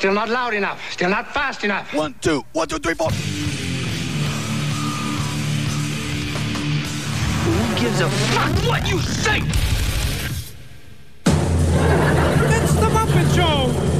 Still not loud enough. Still not fast enough. One, two, one, two, three, four. Who gives a fuck what you say? It's the Muppet Show!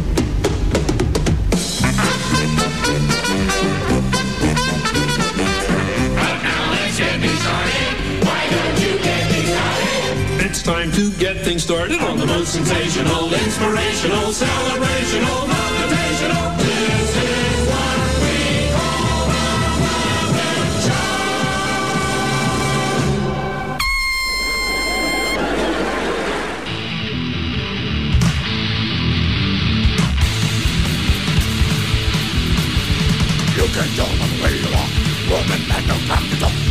To get things started on the most sensational, inspirational, celebrational, motivational. This is what we call the Muppet You can tell them the way you walk. Woman, man, no time to talk.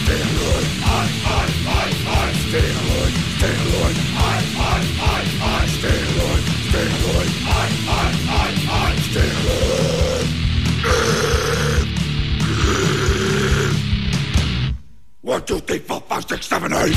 One, two, three, four, five, six, seven, eight.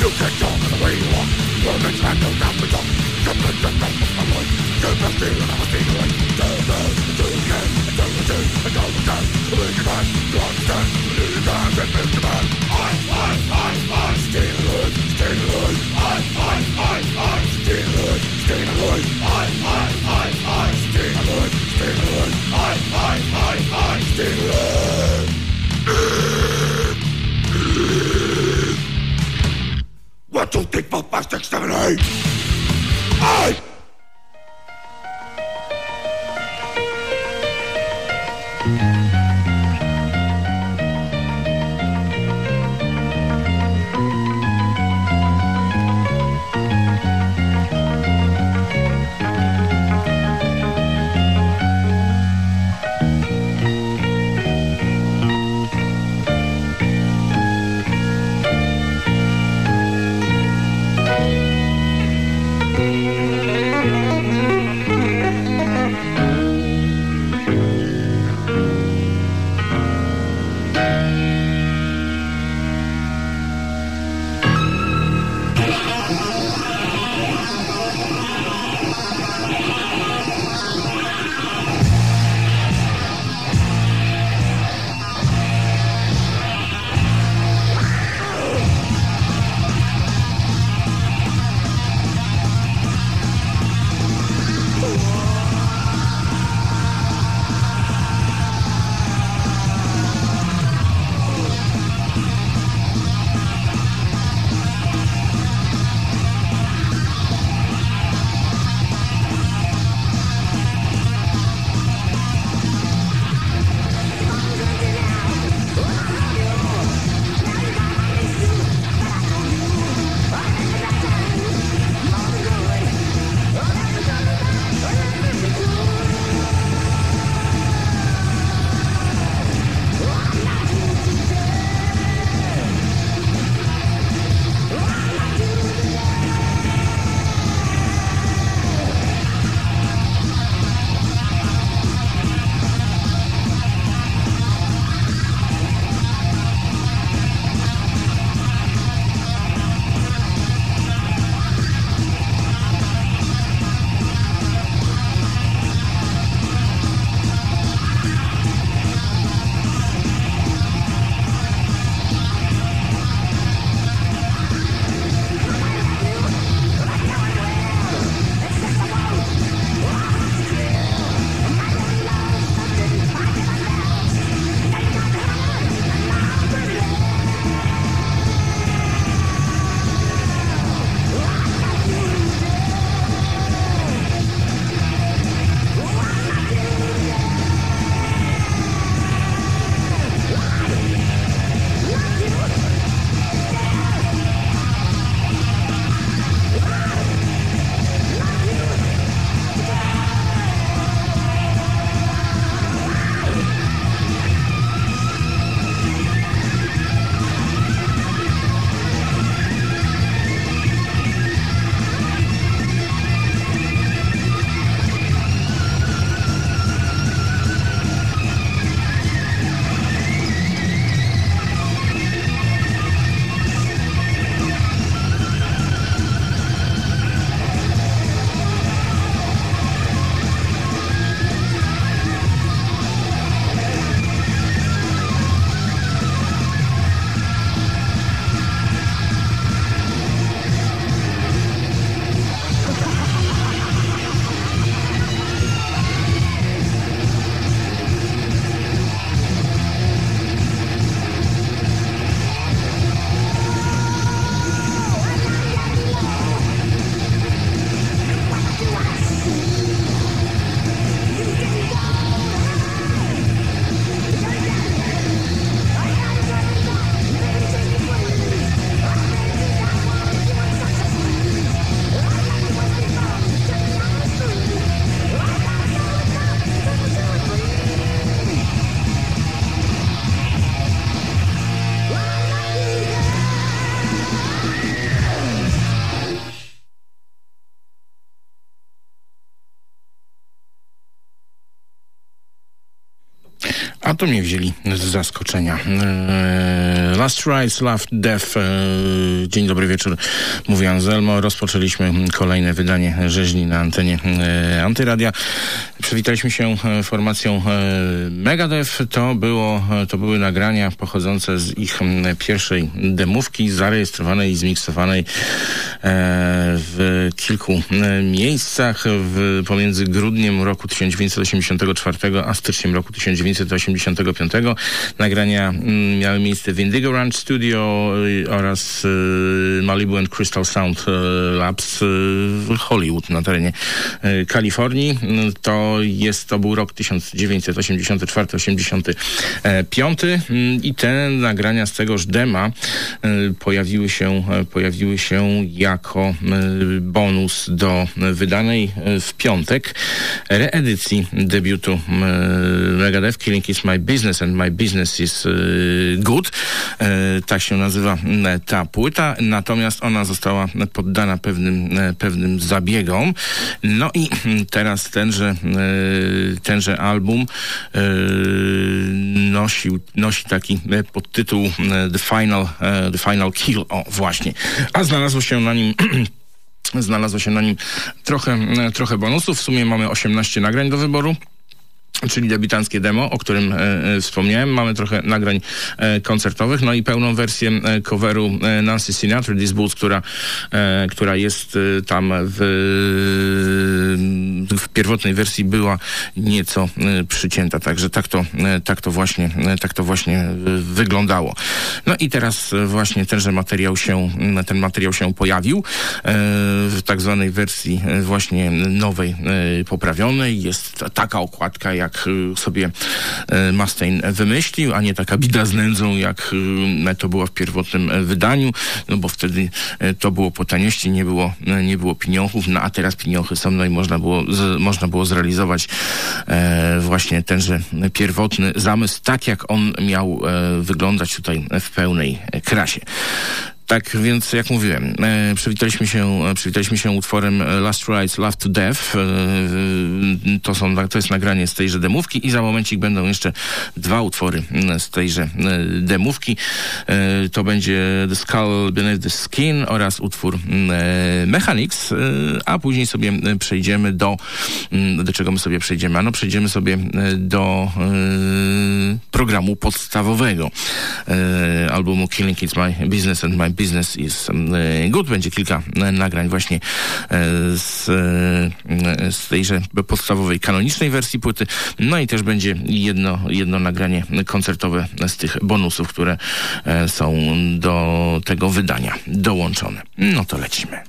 You can talk the way you walk. Women stand no down the top. Come on, come on, come on. Keep on stealing, I'm stealing. Do it, do it, do it again. Do it, do it, do it again. Believe your time, to understand. Believe your time, and miss your man. I, I, I, I, steal it, steal it. I, I, I, I, steal it, steal it. I, I, I, I, One, two, three, four, five, six, to mnie wzięli z zaskoczenia. Eee, Last Rides, Love, Death. Eee, dzień dobry wieczór, mówi Anselmo. Rozpoczęliśmy kolejne wydanie rzeźni na antenie eee, Antyradia. Przywitaliśmy się e, formacją e, Megadeth. To, było, e, to były nagrania pochodzące z ich pierwszej demówki, zarejestrowanej i zmiksowanej w kilku miejscach w, pomiędzy grudniem roku 1984 a styczniem roku 1985. Nagrania miały miejsce w Indigo Ranch Studio oraz Malibu and Crystal Sound Labs w Hollywood na terenie Kalifornii. To jest, to był rok 1984-85 mm, i te nagrania z tegoż dema y, pojawiły się, y, pojawiły się jako y, bonus do wydanej w piątek reedycji debiutu Megadeth Killing is my business and my business is good. Tak się nazywa ta płyta, natomiast ona została poddana pewnym, pewnym zabiegom. No i teraz tenże tenże album e, nosił, nosi taki e, podtytuł The Final, The Final Kill. O, właśnie. A znalazło się na nim znalazło się na nim trochę, trochę bonusów. W sumie mamy 18 nagrań do wyboru czyli debiutanckie demo, o którym e, e, wspomniałem. Mamy trochę nagrań e, koncertowych, no i pełną wersję e, coveru e, Nancy Sinatra, This Boots, która, e, która jest tam w, w pierwotnej wersji była nieco przycięta, także tak to, tak to właśnie, tak to właśnie wyglądało. No i teraz właśnie tenże materiał się, ten materiał się pojawił w tak zwanej wersji właśnie nowej, poprawionej. Jest taka okładka, jak y, sobie y, Mustaine wymyślił, a nie taka bida z nędzą, jak y, to było w pierwotnym wydaniu, no bo wtedy to było po taniości, nie było, nie było pieniążów, no a teraz pieniądze są, no i można było, z, można było zrealizować e, właśnie tenże pierwotny zamysł, tak jak on miał e, wyglądać tutaj w pełnej krasie. Tak więc, jak mówiłem, e, przywitaliśmy, się, e, przywitaliśmy się utworem e, Last Rides Love to Death. E, e, to, są, to jest nagranie z tejże demówki i za momencik będą jeszcze dwa utwory z tejże demówki. E, to będzie The Skull Beneath the Skin oraz utwór Mechanics, a później sobie przejdziemy do... Do czego my sobie przejdziemy? Ano przejdziemy sobie do programu podstawowego albumu Killing It's My Business and My Business is e, Good. Będzie kilka e, nagrań właśnie e, z, z tejże podstawowej, kanonicznej wersji płyty. No i też będzie jedno, jedno nagranie koncertowe z tych bonusów, które są do tego wydania dołączone. No to lecimy.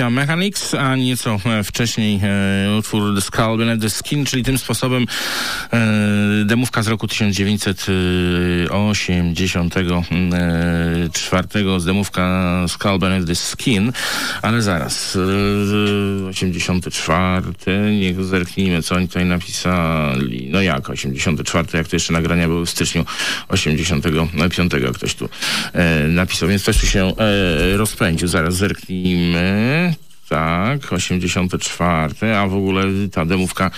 Kompozycja Mechanics, a nieco e, wcześniej e, utwór The Skull the Skin, czyli tym sposobem e, demówka z roku 1984 z demówka Skull Beneath the Skin, ale zaraz, e, 84, niech zerknijmy, co oni tutaj napisali. No jak 84, jak to jeszcze nagrania były w styczniu 85, ktoś tu e, napisał, więc coś tu się e, rozpędził. Zaraz zerknijmy. Tak, 84, a w ogóle ta demówka,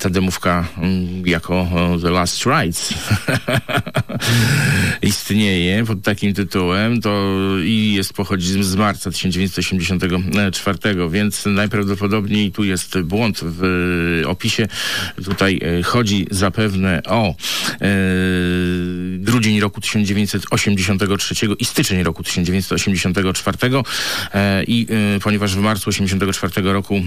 ta demówka mm, jako The Last Rides istnieje pod takim tytułem, to i jest pochodzi z marca 1984, więc najprawdopodobniej tu jest błąd w opisie. Tutaj e, chodzi zapewne o e, grudzień roku 1983 i styczeń roku 1984 e, i e, ponieważ w marcu 1984 roku e,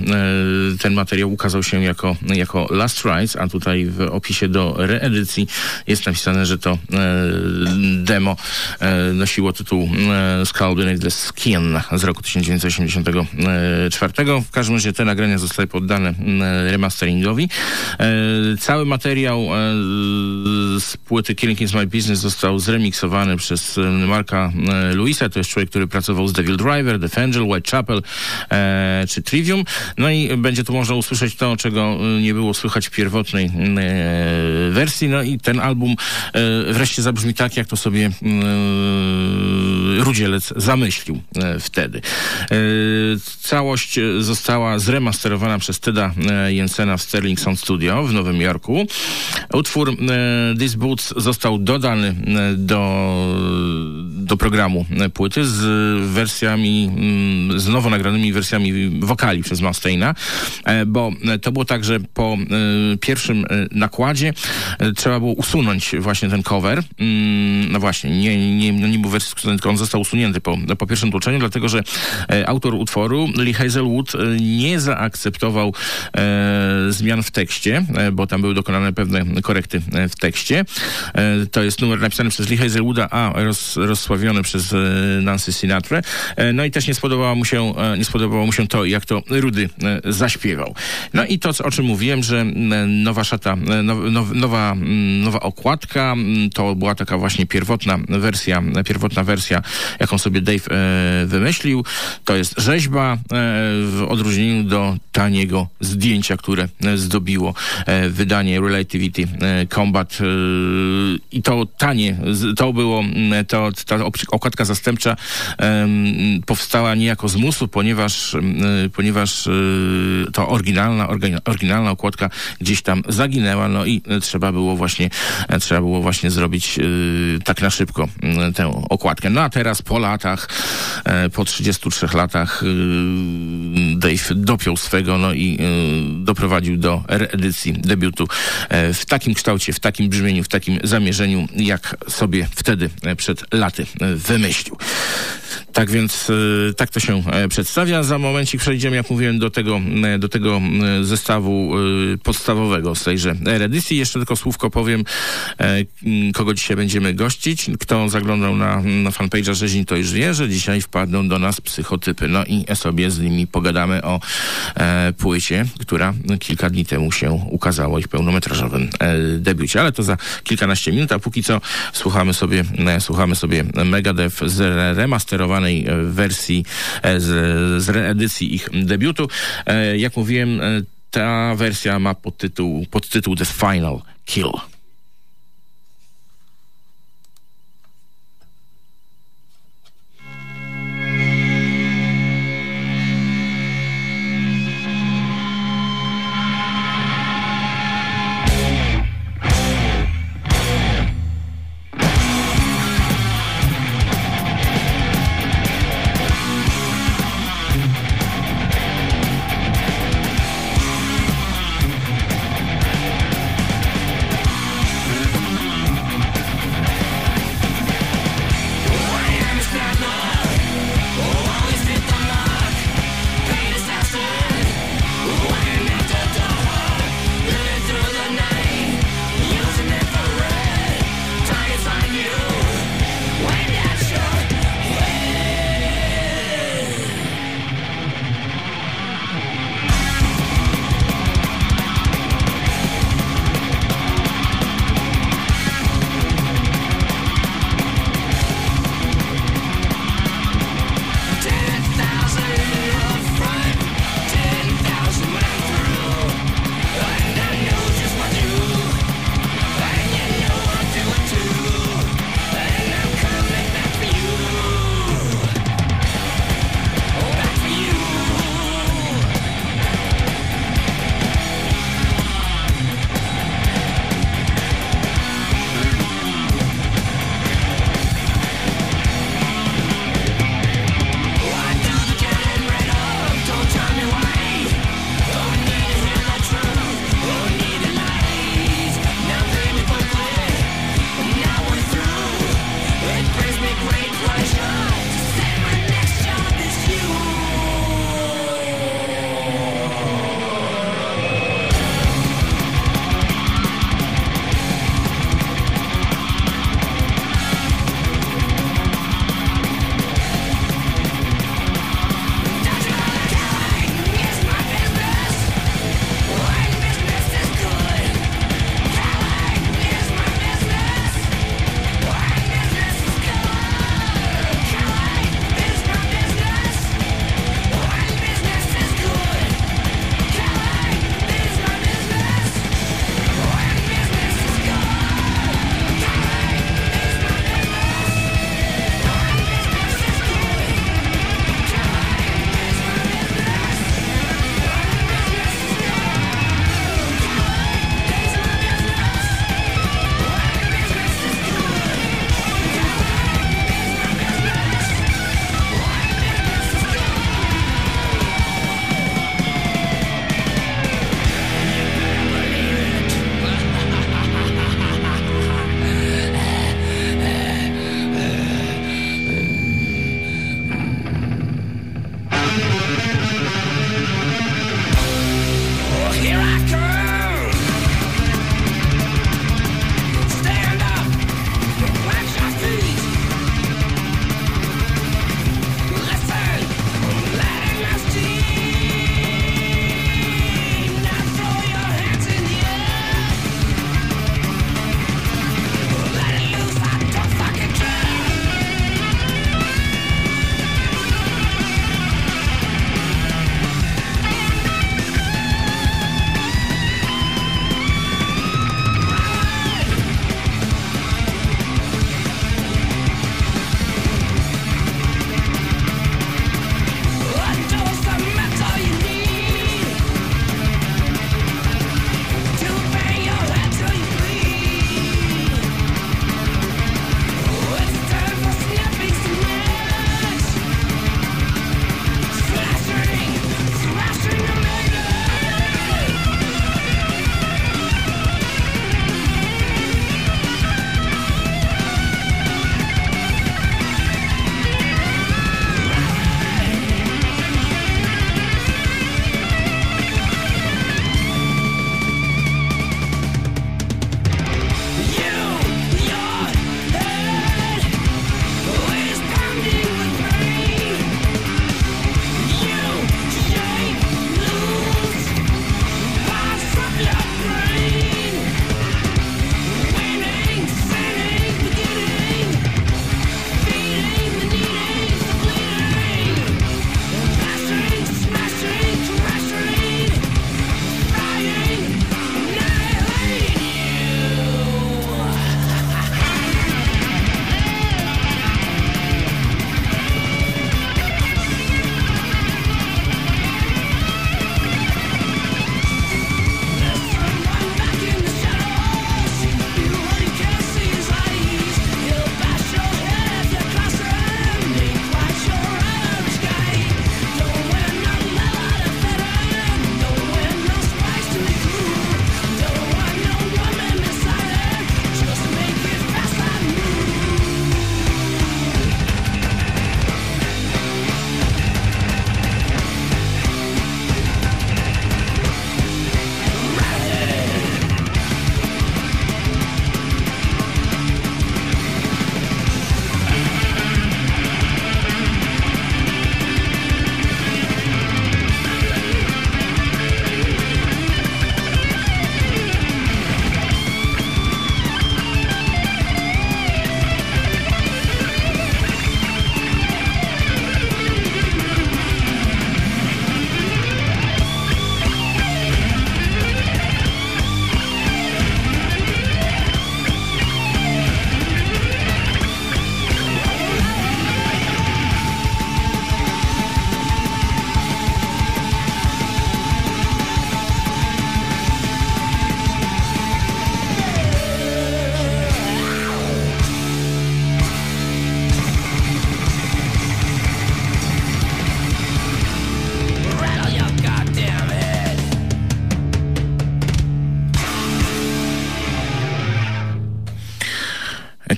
ten materiał ukazał się jako, jako Last Rides, a tutaj w opisie do reedycji jest napisane, że to e, demo e, nosiło tytuł Beneath the Skin z roku 1984. W każdym razie te nagrania zostały poddane remasteringowi. Cały materiał z płyty Killing is My Business został zremiksowany przez Marka Luisa. To jest człowiek, który pracował z Devil Driver, The Angel, Whitechapel e, czy Trivium. No i będzie tu można usłyszeć to, czego e, nie było słychać w pierwotnej e, wersji. No i ten album e, wreszcie zabrzmi tak, jak to sobie e, Rudzielec zamyślił e, wtedy. E, całość e, została zremasterowana przez Teda e, Jensena w Sterling Sound Studio w Nowym Jorku. Utwór e, This Boots został dodany e, do, do programu e, płyty z wersjami, mm, z nowo nagranymi wersjami wokali przez Mustaina, e, bo e, to było tak, że po pierwszym nakładzie trzeba było usunąć właśnie ten cover. Mm, No właśnie, nie, nie, no nie był wersji, on został usunięty po, po pierwszym tłuczeniu, dlatego że autor utworu, Lee Hazelwood, nie zaakceptował zmian w tekście, bo tam były dokonane pewne korekty w tekście. To jest numer napisany przez Lee Hazelwooda, a roz, rozsławiony przez e, Nancy Sinatra. E, no i też nie spodobało mu się, e, nie spodobało mu się to, jak to Rudy zaśpiewał. No i to, o czym mówiłem, że nowa szata, now, now, nowa, nowa okładka, to była taka właśnie pierwotna wersja, pierwotna wersja, jaką sobie Dave wymyślił. To jest rzeźba w odróżnieniu do taniego zdjęcia, które zdobiło wydanie Relativity Combat i to tanie, to było, to, okładka zastępcza powstała niejako z musu, ponieważ, e, ponieważ e, to oryginalna, oryginalna okładka gdzieś tam zaginęła, no i e, trzeba było właśnie, trzeba było właśnie zrobić tak na szybko tę okładkę. No a teraz po latach, po 33 latach Dave dopiął swego, no i doprowadził do reedycji debiutu w takim kształcie, w takim brzmieniu, w takim zamierzeniu, jak sobie wtedy przed laty wymyślił. Tak więc e, tak to się e, przedstawia. Za momencik przejdziemy, jak mówiłem, do tego, e, do tego e, zestawu e, podstawowego z tejże reedycji. Jeszcze tylko słówko powiem, kogo dzisiaj będziemy gościć. Kto zaglądał na, na fanpage'a Rzeźni, to już wie, że dzisiaj wpadną do nas psychotypy. No i sobie z nimi pogadamy o płycie, która kilka dni temu się ukazała ich pełnometrażowym debiucie. Ale to za kilkanaście minut, a póki co słuchamy sobie, słuchamy sobie Megadeth z remasterowanej e, wersji, e, z, z reedycji ich debiutu. E, jak mówiłem, ta wersja ma podtytuł, podtytuł The Final Kill.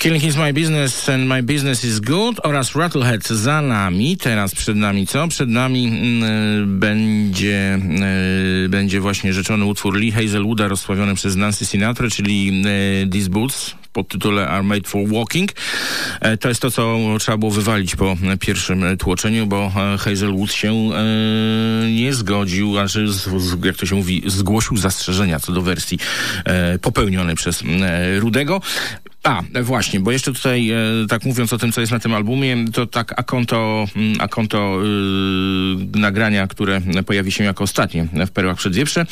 Killing is my business and my business is good oraz Rattlehead za nami. Teraz przed nami co? Przed nami mm, będzie, y, będzie właśnie rzeczony utwór Lee Hazelwooda rozsławiony przez Nancy Sinatra, czyli y, These Boots pod tytule Are Made for Walking. E, to jest to, co trzeba było wywalić po pierwszym tłoczeniu, bo e, Hazelwood się e, nie zgodził, że, jak to się mówi, zgłosił zastrzeżenia co do wersji popełnionej przez Rudego. A, właśnie, bo jeszcze tutaj, e, tak mówiąc o tym, co jest na tym albumie, to tak a konto, mm, a konto y, nagrania, które pojawi się jako ostatnie w Perłach Przedwieprze,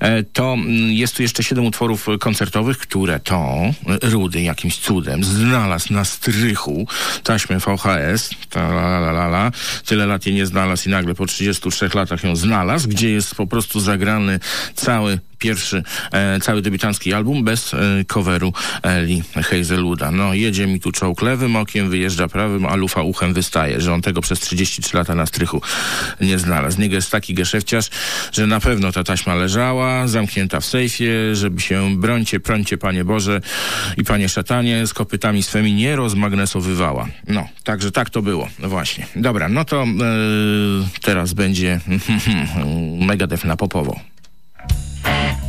e, to mm, jest tu jeszcze siedem utworów koncertowych, które to Rudy jakimś cudem znalazł na strychu taśmy VHS, ta la, la, la, la, tyle lat jej nie znalazł i nagle po 33 latach ją znalazł, gdzie jest po prostu zagrany cały pierwszy e, cały debiutancki album bez e, coveru Lee Hazelwooda. No, jedzie mi tu czołg lewym okiem, wyjeżdża prawym, a lufa uchem wystaje, że on tego przez 33 lata na strychu nie znalazł. Niego jest taki geszefciarz, że na pewno ta taśma leżała, zamknięta w sejfie, żeby się brońcie, prońcie, Panie Boże i Panie Szatanie, z kopytami swymi nie rozmagnesowywała. No, także tak to było, właśnie. Dobra, no to e, teraz będzie Megadeth na popowo. Eh.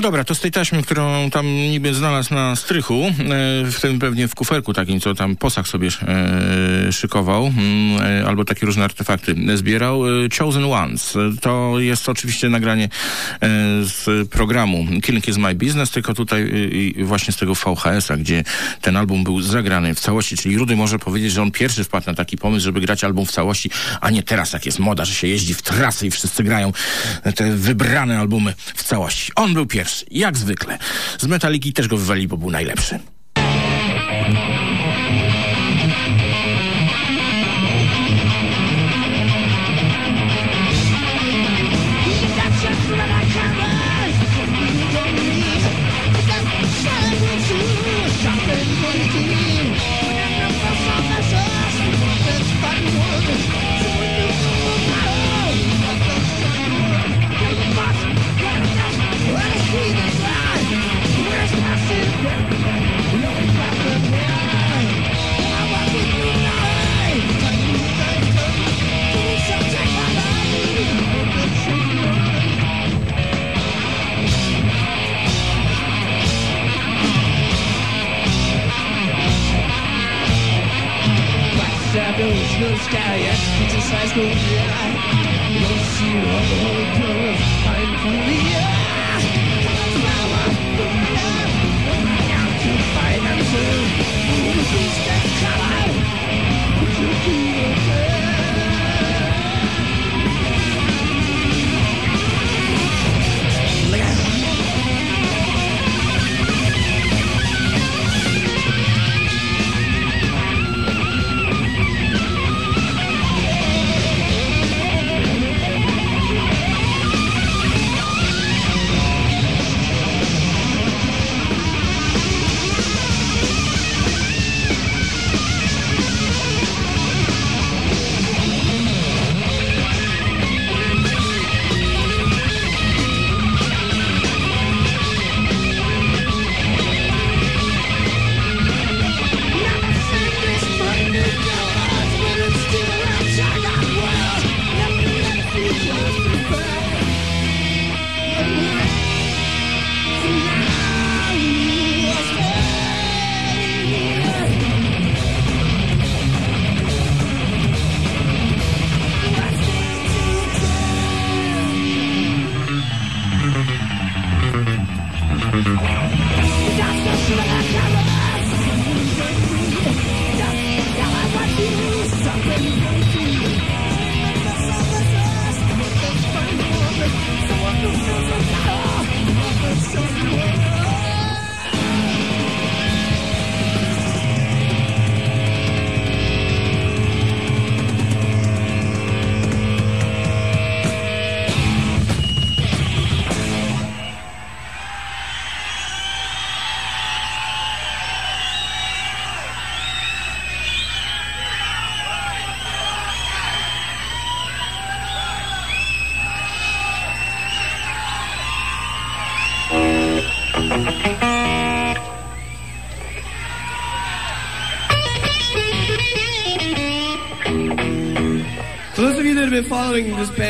No dobra, to z tej taśmy, którą tam niby znalazł na strychu, e, w tym pewnie w kuferku takim, co tam posag sobie e, szykował, mm, e, albo takie różne artefakty zbierał, Chosen Ones. E, To jest oczywiście nagranie e, z programu Killing is My Business, tylko tutaj e, właśnie z tego VHS-a, gdzie ten album był zagrany w całości, czyli Rudy może powiedzieć, że on pierwszy wpadł na taki pomysł, żeby grać album w całości, a nie teraz, jak jest moda, że się jeździ w trasy i wszyscy grają te wybrane albumy w całości. On był pierwszy, jak zwykle. Z Metaliki też go wywalili, bo był najlepszy.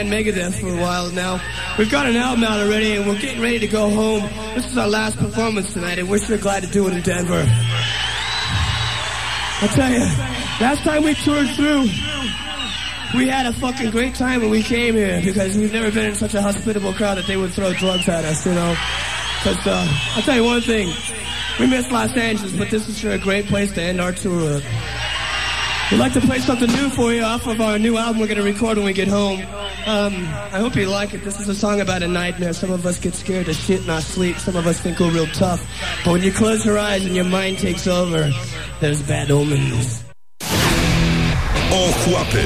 Band Megadeth for a while now, we've got an album out already and we're getting ready to go home. This is our last performance tonight and we're sure glad to do it in Denver. I'll tell you, last time we toured through, we had a fucking great time when we came here because we've never been in such a hospitable crowd that they would throw drugs at us, you know. Cause, uh, I'll tell you one thing, we miss Los Angeles, but this is sure a great place to end our tour. We'd like to play something new for you off of our new album we're going to record when we get home. Um, I hope you like it. This is a song about a nightmare. Some of us get scared to shit in our sleep. Some of us think we're real tough. But when you close your eyes and your mind takes over, there's bad omens. Ochłapy,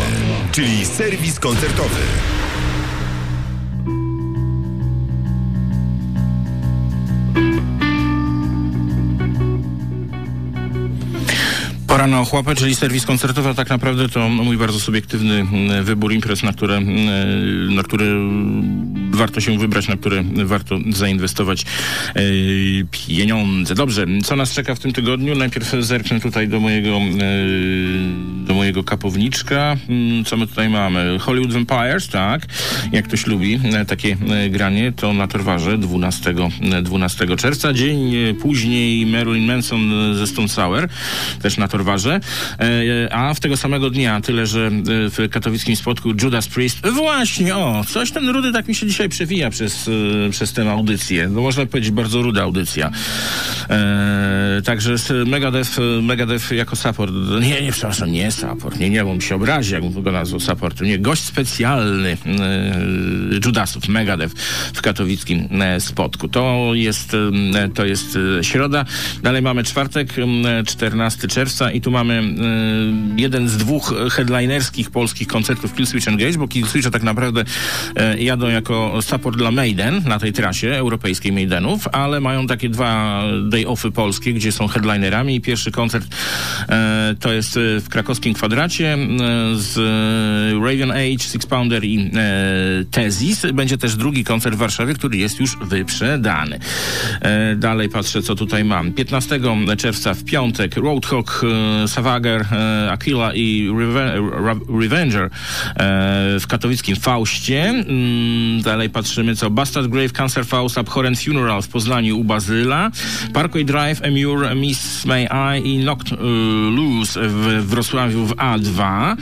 czyli serwis koncertowy. Pora na ochłapę, czyli serwis koncertowy, a tak naprawdę to mój bardzo subiektywny mm, wybór imprez, na które, mm, na które warto się wybrać, na które warto zainwestować e, pieniądze. Dobrze, co nas czeka w tym tygodniu? Najpierw zerknę tutaj do mojego, e, do mojego kapowniczka. Mm, Co my tutaj mamy? Hollywood Vampires, tak? Jak ktoś lubi e, takie granie, to na Torwarze 12, e, 12 czerwca. Dzień później Marilyn Manson ze Stone Sour, też na Torwarze. A w tego samego dnia, tyle że w katowickim spotku Judas Priest. Właśnie, o, coś ten rudy tak mi się dzisiaj przewija przez, e, przez tę audycję. No można powiedzieć, bardzo ruda audycja. E, także z Megadeth, Megadeth jako support. Nie, nie, przepraszam, nie support. Nie, nie, bo mi się obrazi, jakbym go nazwał support. Nie, gość specjalny e, Judasów, Megadeth w katowickim e, spotku. To jest, to jest środa. Dalej mamy czwartek, e, 14 czerwca i tu mamy e, jeden z dwóch headlinerskich polskich koncertów Killswitch Engage, bo Killswitch tak naprawdę e, jadą jako support dla Maiden na tej trasie europejskiej Maidenów, ale mają takie dwa day-offy polskie, gdzie są headlinerami pierwszy koncert e, to jest e, w krakowskim kwadracie e, z e, Raven Age, Six Pounder i e, Tezis. Będzie też drugi koncert w Warszawie, który jest już wyprzedany. E, dalej patrzę, co tutaj mam. 15 czerwca w piątek Roadhog, e, Savager, e, Aquila i Revenger w katowickim Faustie. Mm, dalej patrzymy, co Bastard Grave, Cancer Faust, Abhorrent Funeral w Poznaniu u Bazyla, Parkway Drive, Emure, Miss May I i Knocked e, Loose w Wrocławiu w A2.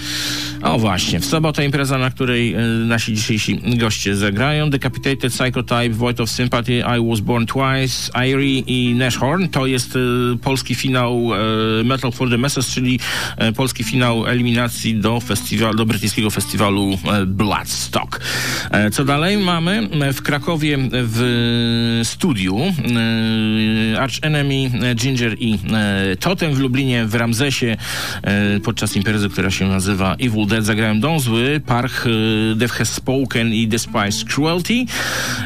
O właśnie, w sobotę impreza, na której e, nasi dzisiejsi goście zagrają. Decapitated Psychotype, Void of Sympathy, I Was Born Twice, Irie i Nashorn. To jest e, polski finał e, Metal for the Masses, czyli e, polski finał eliminacji do, festiwal, do brytyjskiego festiwalu Bloodstock. E, co dalej mamy? E, W Krakowie w studiu e, Arch Enemy, e, Ginger i e, Totem w Lublinie, w Ramzesie e, podczas imprezy, która się nazywa Evil Dead zagrałem Dązły, Park e, Death Has Spoken i Despised Cruelty,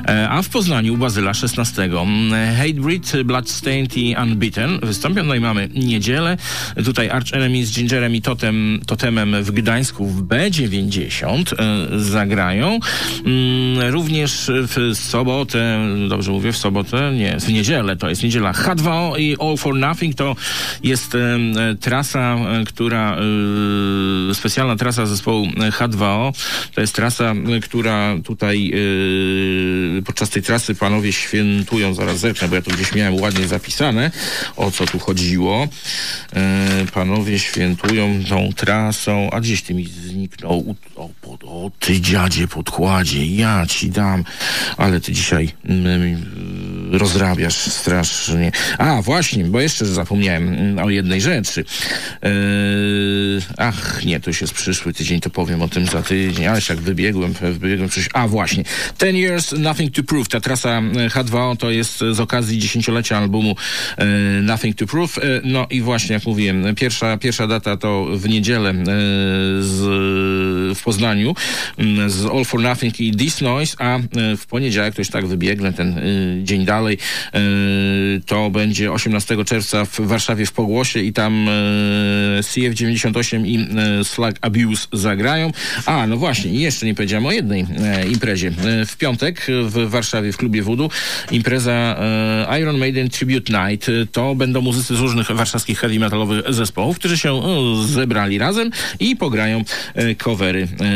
e, a w Poznaniu Bazyla 16 mm, Hatebreed, Bloodstained i Unbeaten wystąpią. No i mamy niedzielę. Tutaj Arch Enemy z Gingerem i Totem, Totemem w Gdańsku w B90 e, zagrają. Również w sobotę, dobrze mówię, w sobotę, nie, w niedzielę, to jest niedziela. H2O i All for Nothing, to jest trasa, która, e, specjalna trasa zespołu H2O, to jest trasa, która tutaj e, podczas tej trasy panowie świętują, zaraz zerknę, bo ja to gdzieś miałem ładnie zapisane, o co tu chodziło. E, panowie świętują tą trasą, a gdzieś ty mi zniknął, o, pod, o ty dziadzie podkładzie, ja ci dam, ale ty dzisiaj mm, rozrabiasz strasznie. A, właśnie, bo jeszcze zapomniałem mm, o jednej rzeczy. Eee, ach, nie, to już jest przyszły tydzień, to powiem o tym za tydzień, ale jak wybiegłem, wybiegłem coś. A, właśnie. Ten Years, Nothing to Prove. Ta trasa e, H2O to jest z okazji dziesięciolecia albumu e, Nothing to Prove. E, no i właśnie, jak mówiłem, pierwsza, pierwsza data to w niedzielę e, z, w Poznaniu mm, z All for Nothing i This Noise, a e, w poniedziałek, to już tak wybiegnę ten dzień dalej, y, to będzie 18 czerwca w Warszawie w Pogłosie i tam y, CF98 i y, Slug Abuse zagrają. A, no właśnie, jeszcze nie powiedziałem o jednej e, imprezie. E, w piątek w Warszawie w klubie Voodoo impreza e, Iron Maiden Tribute Night. E, To będą muzycy z różnych warszawskich heavy metalowych zespołów, którzy się e, zebrali razem i pograją e, covery e,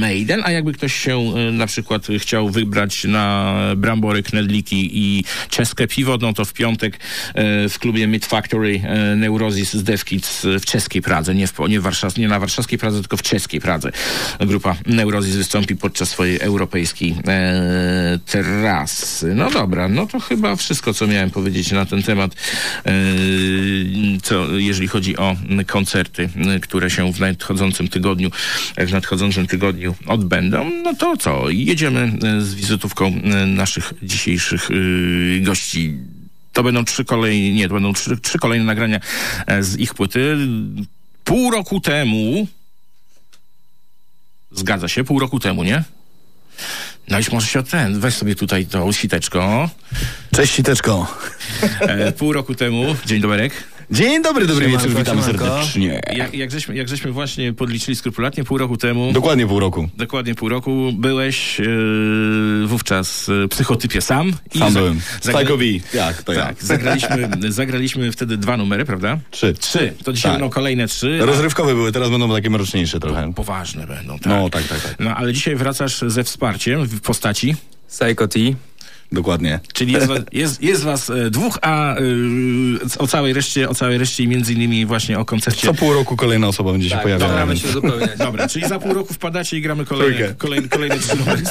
Maiden. A jakby ktoś się e, na przykład chciał wybrać na Brambory, Knedliki i czeskie piwo, no to w piątek e, w klubie Mid Factory e, Neurosis z Death Kids w czeskiej Pradze, nie, w, nie, w nie na warszawskiej Pradze, tylko w czeskiej Pradze. Grupa Neurosis wystąpi podczas swojej europejskiej e. No dobra, no to chyba wszystko, co miałem powiedzieć na ten temat, e, co, jeżeli chodzi o koncerty, e, które się w nadchodzącym tygodniu, w nadchodzącym tygodniu odbędą. No to co, jedziemy e, z wizytówką e, naszych dzisiejszych e, gości. To będą trzy kolejne, nie, to będą trzy, trzy kolejne nagrania e, z ich płyty. Pół roku temu, zgadza się, pół roku temu, nie? No i może się ten, weź sobie tutaj to siteczko. Cześć Siteczko. E, pół roku temu, dzień doberek. Dzień dobry, dobry Siemanko, wieczór, witamy siemanko. serdecznie. Jak, jak, żeśmy, jak żeśmy właśnie podliczyli skrupulatnie pół roku temu, Dokładnie pół roku. dokładnie pół roku, byłeś yy, wówczas w psychotypie sam. Sam za- byłem. zagra- Psycho B, jak to ja. Tak, zagraliśmy, zagraliśmy wtedy dwa numery, prawda? Trzy. Trzy. To dzisiaj Tak. będą kolejne trzy. a Rozrywkowe były, teraz będą takie mroczniejsze trochę. Poważne będą, tak. No, tak, tak, tak. No, ale dzisiaj wracasz ze wsparciem w postaci, Psycho T. Dokładnie. czyli jest, jest, jest was e, dwóch, a y, o całej reszcie, o całej reszcie i między innymi właśnie o koncercie. Co pół roku kolejna osoba będzie się pojawiała. Więc- się uzupełniać. Dobra, czyli za pół roku wpadacie i gramy kolejne, kolejne, kolejne trzy numery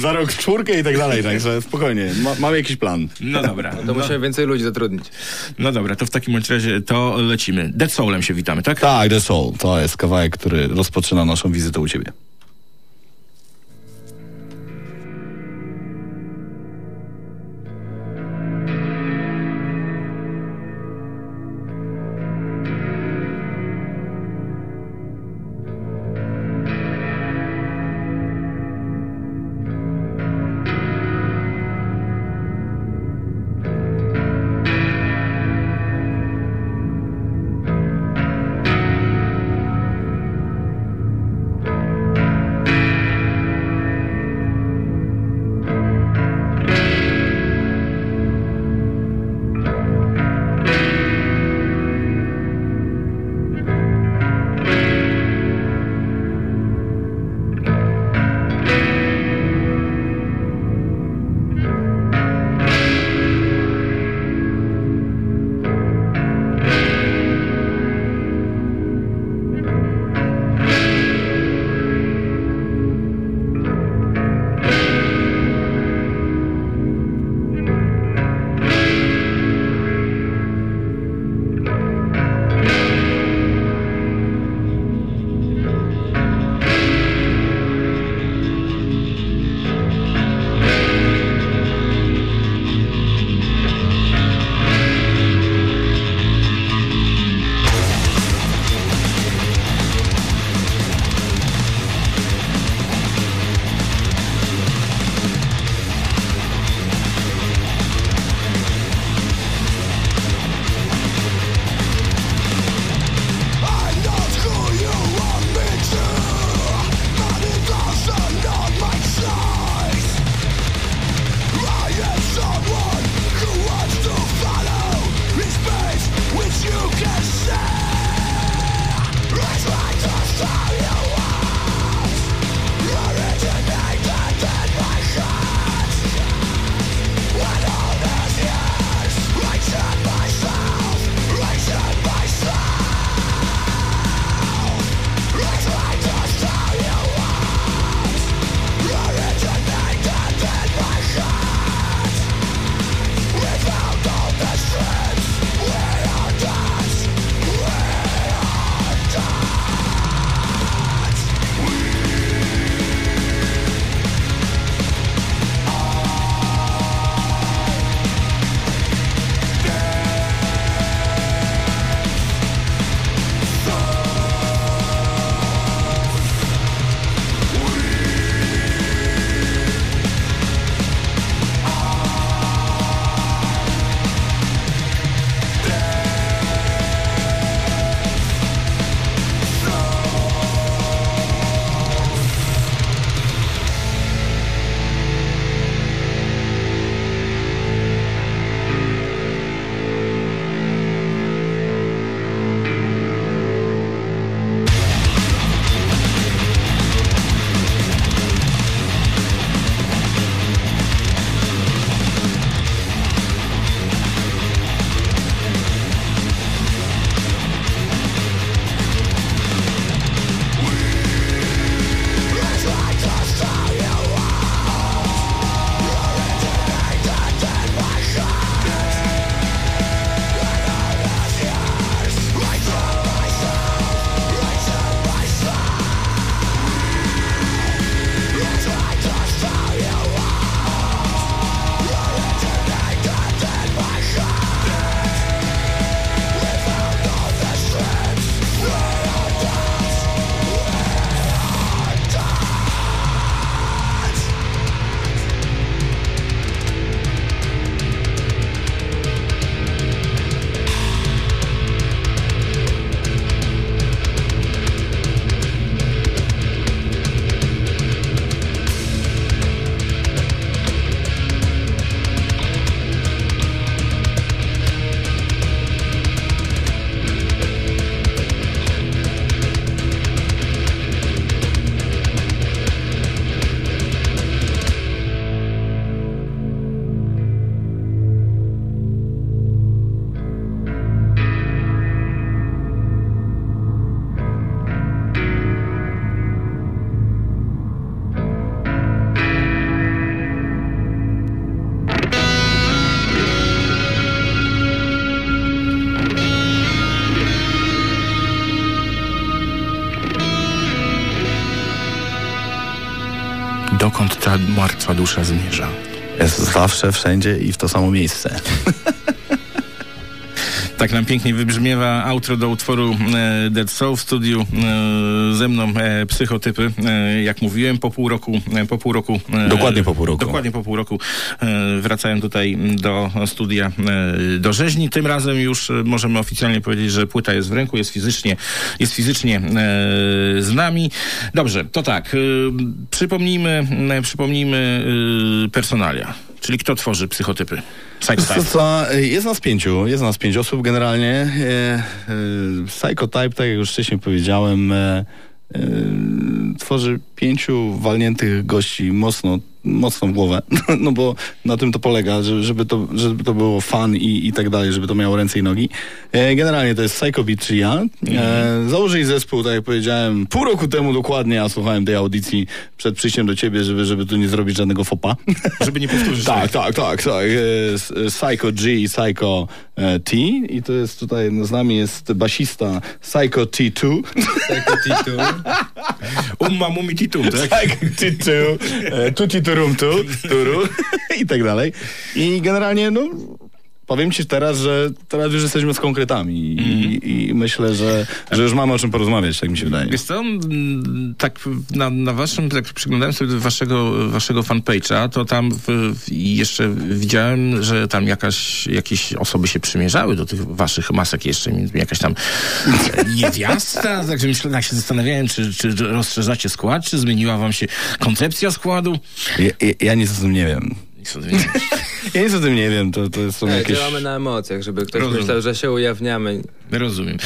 za rok w czwórkę i tak dalej, także spokojnie. Ma, mamy jakiś plan. No dobra. To No, musimy więcej ludzi zatrudnić. no dobra, to w takim bądź razie to lecimy. Dead Soulem się witamy, tak? Tak, The Soul. To jest kawałek, który rozpoczyna naszą wizytę u ciebie. Martwa dusza zmierza. Jest zawsze, wszędzie i w to samo miejsce. Tak nam pięknie wybrzmiewa outro do utworu e, Dead Soul w studiu e, ze mną e, psychotypy. E, jak mówiłem, po pół roku, e, po pół roku e, Dokładnie po pół roku. Dokładnie po pół roku wracałem tutaj do studia do rzeźni. Tym razem już możemy oficjalnie powiedzieć, że płyta jest w ręku, jest fizycznie, jest fizycznie z nami. Dobrze, to tak. Przypomnijmy, przypomnijmy personalia. Czyli kto tworzy psychotypy? Psychotype. Co, jest nas pięciu, jest nas pięć osób generalnie. E, e, Psychotype, tak jak już wcześniej powiedziałem, e, tworzy pięciu walniętych gości mocno, mocno w głowę. No bo na tym to polega, że- żeby to, żeby to było fan i, i tak dalej, żeby to miało ręce i nogi. E, generalnie to jest Psycho Beat czy ja. E, założyli zespół, tak jak powiedziałem, pół roku temu dokładnie, ja słuchałem tej audycji przed przyjściem do ciebie, żeby, żeby tu nie zrobić żadnego fopa. Żeby nie powtórzyć. Tak, tak, tak, tak. E, Psycho G i Psycho T. I to jest tutaj, no, z nami jest basista Psycho T2. Psycho T2. Umma mumi titum, tak? Psycho T2. e, Tuti turum tu, turu i tak dalej. I generalnie, no, powiem ci teraz, że teraz już jesteśmy z konkretami i, i myślę, że, że już mamy o czym porozmawiać, tak mi się wydaje. Wiesz co, tak na, na waszym, tak przyglądałem sobie waszego, waszego fanpage'a, to tam w, w, jeszcze widziałem, że tam jakaś, jakieś osoby się przymierzały do tych waszych masek jeszcze, jakaś tam niewiasta, także myślę, tak się zastanawiałem, czy, czy rozszerzacie skład, czy zmieniła wam się koncepcja składu. Ja, ja, ja nic o tym nie wiem. Nic o tym nie wiem. Ja nic o tym nie wiem, to, to są Nie, jakieś... działamy na emocjach, żeby ktoś Rozumiem. myślał, że się ujawniamy. Rozumiem.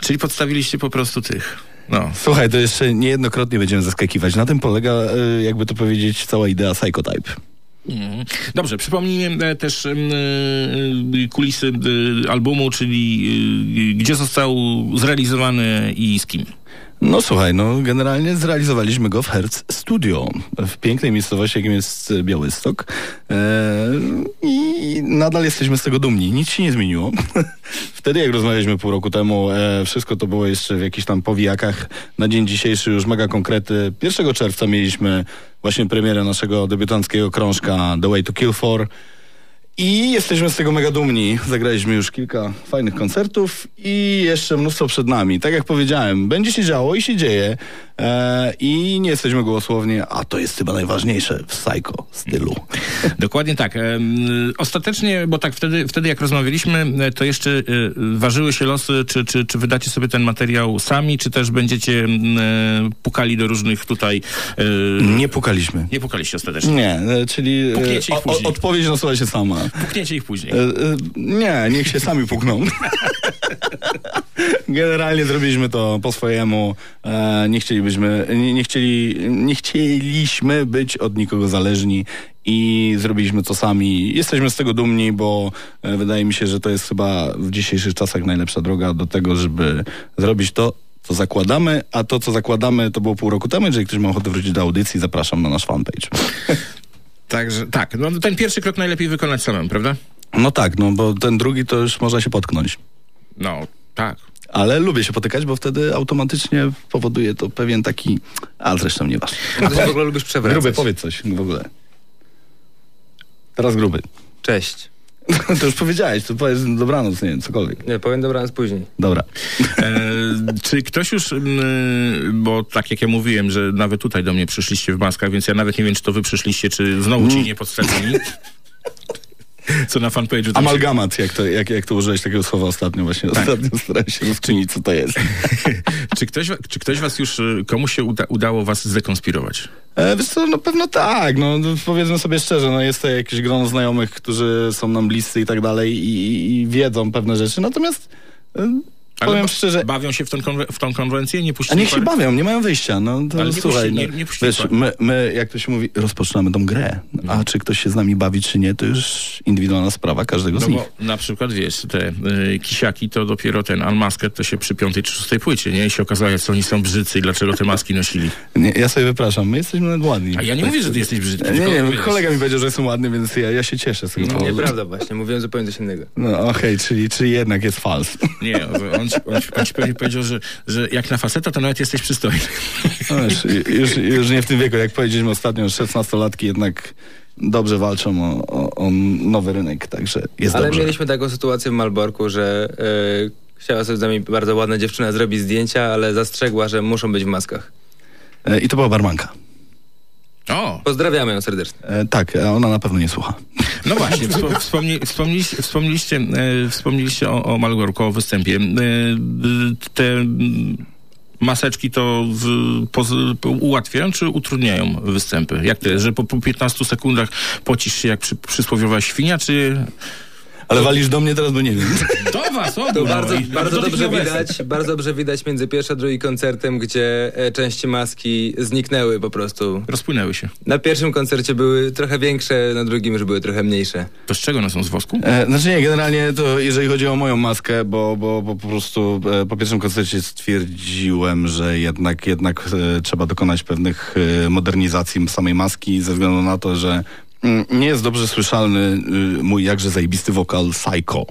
Czyli podstawiliście po prostu tych. No. Słuchaj, to jeszcze niejednokrotnie będziemy zaskakiwać. Na tym polega, e, jakby to powiedzieć, cała idea Psychotype. Mhm. Dobrze, przypomnijmy e, też em, e, kulisy e, albumu, czyli e, gdzie został zrealizowany i z kim. No słuchaj, no generalnie zrealizowaliśmy go w Hertz Studio, w pięknej miejscowości, jakim jest Białystok. E, I nadal jesteśmy z tego dumni. Nic się nie zmieniło. Wtedy, jak rozmawialiśmy pół roku temu, e, wszystko to było jeszcze w jakichś tam powijakach. Na dzień dzisiejszy już mega konkrety. 1 czerwca mieliśmy właśnie premierę naszego debiutanckiego krążka The Way to Kill For. I jesteśmy z tego mega dumni. Zagraliśmy już kilka fajnych koncertów i jeszcze mnóstwo przed nami. Tak jak powiedziałem, będzie się działo i się dzieje. E, I nie jesteśmy gołosłownie, a to jest chyba najważniejsze w psycho stylu. Dokładnie tak. Em, Ostatecznie, bo tak wtedy, wtedy jak rozmawialiśmy, e, to jeszcze e, ważyły się losy, czy, czy, czy wydacie sobie ten materiał sami, czy też będziecie e, pukali do różnych tutaj... e, Nie pukaliśmy. Nie pukaliście ostatecznie. Nie, e, czyli e, Pukniecie ich o, o, odpowiedź nasuwa się sama. Pukniecie ich później. E, e, nie, niech się sami pukną. Generalnie zrobiliśmy to po swojemu. E, nie chcielibyśmy, nie, nie, chcieli, nie chcieliśmy być od nikogo zależni i zrobiliśmy to sami. Jesteśmy z tego dumni, bo wydaje mi się, że to jest chyba w dzisiejszych czasach najlepsza droga do tego, żeby zrobić to, co zakładamy, a to, co zakładamy, to było pół roku temu. Jeżeli ktoś ma ochotę wrócić do audycji, zapraszam na nasz fanpage. Także tak, no ten pierwszy krok najlepiej wykonać samemu, prawda? No tak, no bo ten drugi to już można się potknąć. No, tak. Ale lubię się potykać, bo wtedy automatycznie powoduje to pewien taki... Ale zresztą nie waż. A ty w ogóle lubisz przewracać. Gruby, powiedz coś w ogóle. Teraz gruby. Cześć. to już powiedziałeś, to powiedz dobranoc, nie wiem, cokolwiek. Nie, powiem dobranoc później. Dobra. E, czy ktoś już, m, bo tak jak ja mówiłem, że nawet tutaj do mnie przyszliście w maskach, więc ja nawet nie wiem, czy to wy przyszliście, czy znowu ci nie podstawili. Co na fanpage'u tam się- Amalgamat, jak to, jak, jak to użyłeś takiego słowa ostatnio właśnie. Ostatnio starałem się rozkminić, co to jest. czy, ktoś, czy ktoś was już, y, komu się uda, udało was zdekonspirować? E, wiesz co, no pewno tak, no no, powiedzmy sobie szczerze, no jest to jakieś grono znajomych, którzy są nam bliscy i tak dalej i, i wiedzą pewne rzeczy, natomiast e, Ale powiem ba- szczerze... Bawią się w, tą konwe- w tą konwencję? Nie A puścili niech się parę- bawią, nie mają wyjścia. No to nie słuchaj, puści- no, nie- nie wiesz, my, my, jak to się mówi, rozpoczynamy tą grę. A czy ktoś się z nami bawi, czy nie, to już indywidualna sprawa każdego z No nich. bo na przykład, wiesz, te y, kisiaki to dopiero ten Unmasked to się przy piątej czy szóstej płycie, nie? I się okazało, co oni są brzydcy i dlaczego te maski nosili. Nie, ja sobie wypraszam, my jesteśmy nawet ładni. A ja nie mówię, że ty jesteś brzydki. Nie, nie, wiesz, kolega mi powiedział, że jestem ładny, więc ja, ja się cieszę z tego No. Nieprawda właśnie, mówiłem zupełnie coś innego. No okej, czyli, czyli jednak jest fals. Nie, on on, ci, on, ci- on ci pewnie powiedział, że, że jak na faceta, to nawet jesteś przystojny. No, już, już, już nie w tym wieku, jak powiedzieliśmy ostatnio, 16-latki jednak dobrze walczą o, o, o nowy rynek, także jest Ale dobrze. mieliśmy taką sytuację w Malborku, że e, chciała sobie z nami bardzo ładna dziewczyna zrobić zdjęcia, ale zastrzegła, że muszą być w maskach. E, I to była barmanka. O, Pozdrawiamy ją serdecznie. E, tak, a ona na pewno nie słucha. no właśnie, wspo- wspomni, wspomnieliście, wspomnieliście, e, wspomnieliście o, o Malgorku, o występie. E, te maseczki to w, poz, ułatwiają czy utrudniają występy? Jak to jest, że po, po 15 sekundach pocisz się jak przy, przysłowiowa świnia, czy... Ale walisz do mnie teraz, bo nie wiem. Do was, o, To no, bardzo, bardzo dobrze widać, bardzo dobrze widać między pierwszym a drugim koncertem, gdzie e, części maski zniknęły po prostu. Rozpłynęły się. Na pierwszym koncercie były trochę większe, na drugim już były trochę mniejsze. To z czego one są z wosku? E, znaczy nie, generalnie to jeżeli chodzi o moją maskę, bo, bo, bo po prostu e, po pierwszym koncercie stwierdziłem, że jednak, jednak e, trzeba dokonać pewnych e, modernizacji samej maski ze względu na to, że nie jest dobrze słyszalny y, mój jakże zajebisty wokal Psycho.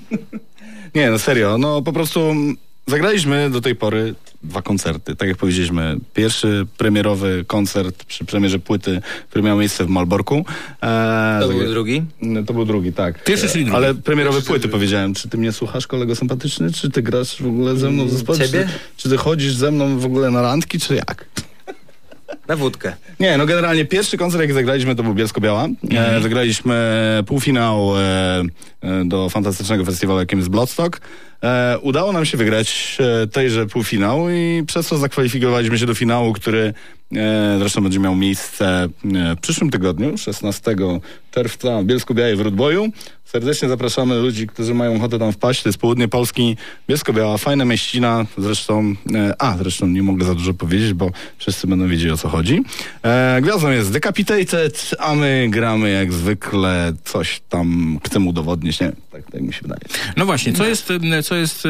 nie, no serio, no po prostu mm, zagraliśmy do tej pory dwa koncerty. Tak jak powiedzieliśmy, pierwszy premierowy koncert przy premierze płyty, który miał miejsce w Malborku. E, To był drugi. no, To był drugi, tak. Pierwszy czy drugi? Ale premierowe Pierwszy płyty drugi. powiedziałem. Czy ty mnie słuchasz, kolego sympatyczny? Czy ty grasz w ogóle ze mną w zespole? Ciebie? Czy, czy ty chodzisz ze mną w ogóle na randki, czy jak? Na wódkę. Nie, no generalnie pierwszy koncert, jaki zagraliśmy, to był Bielsko-Biała. E, zagraliśmy półfinał e, e, do fantastycznego festiwalu, jakim jest Bloodstock. E, udało nam się wygrać e, tejże półfinał i przez to zakwalifikowaliśmy się do finału, który e, zresztą będzie miał miejsce e, w przyszłym tygodniu, 16 czerwca w Bielsku-Białej w Rudboju. Serdecznie zapraszamy ludzi, którzy mają ochotę tam wpaść. To jest południe Polski, Bielsko-Biała, fajna mieścina. Zresztą, e, a zresztą nie mogę za dużo powiedzieć, bo wszyscy będą wiedzieli o co chodzi. E, gwiazdą jest Decapitated, a my gramy jak zwykle coś tam chcemy udowodnić, nie? Tak, tak mi się wydaje. No właśnie, co jest, co jest, e,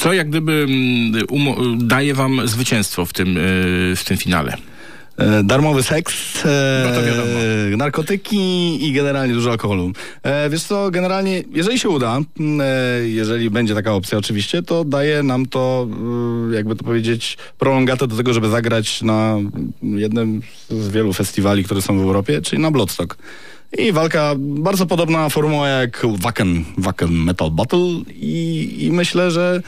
co jak gdyby mm, daje wam zwycięstwo w tym, e, w tym finale? E, darmowy seks, e, No narkotyki i generalnie dużo alkoholu. E, wiesz co, generalnie, jeżeli się uda, e, jeżeli będzie taka opcja oczywiście, to daje nam to, e, jakby to powiedzieć, prolongatę do tego, żeby zagrać na jednym z wielu festiwali, które są w Europie, czyli na Bloodstock. I walka, bardzo podobna formuła jak Wacken, Wacken Metal Battle i, i myślę, że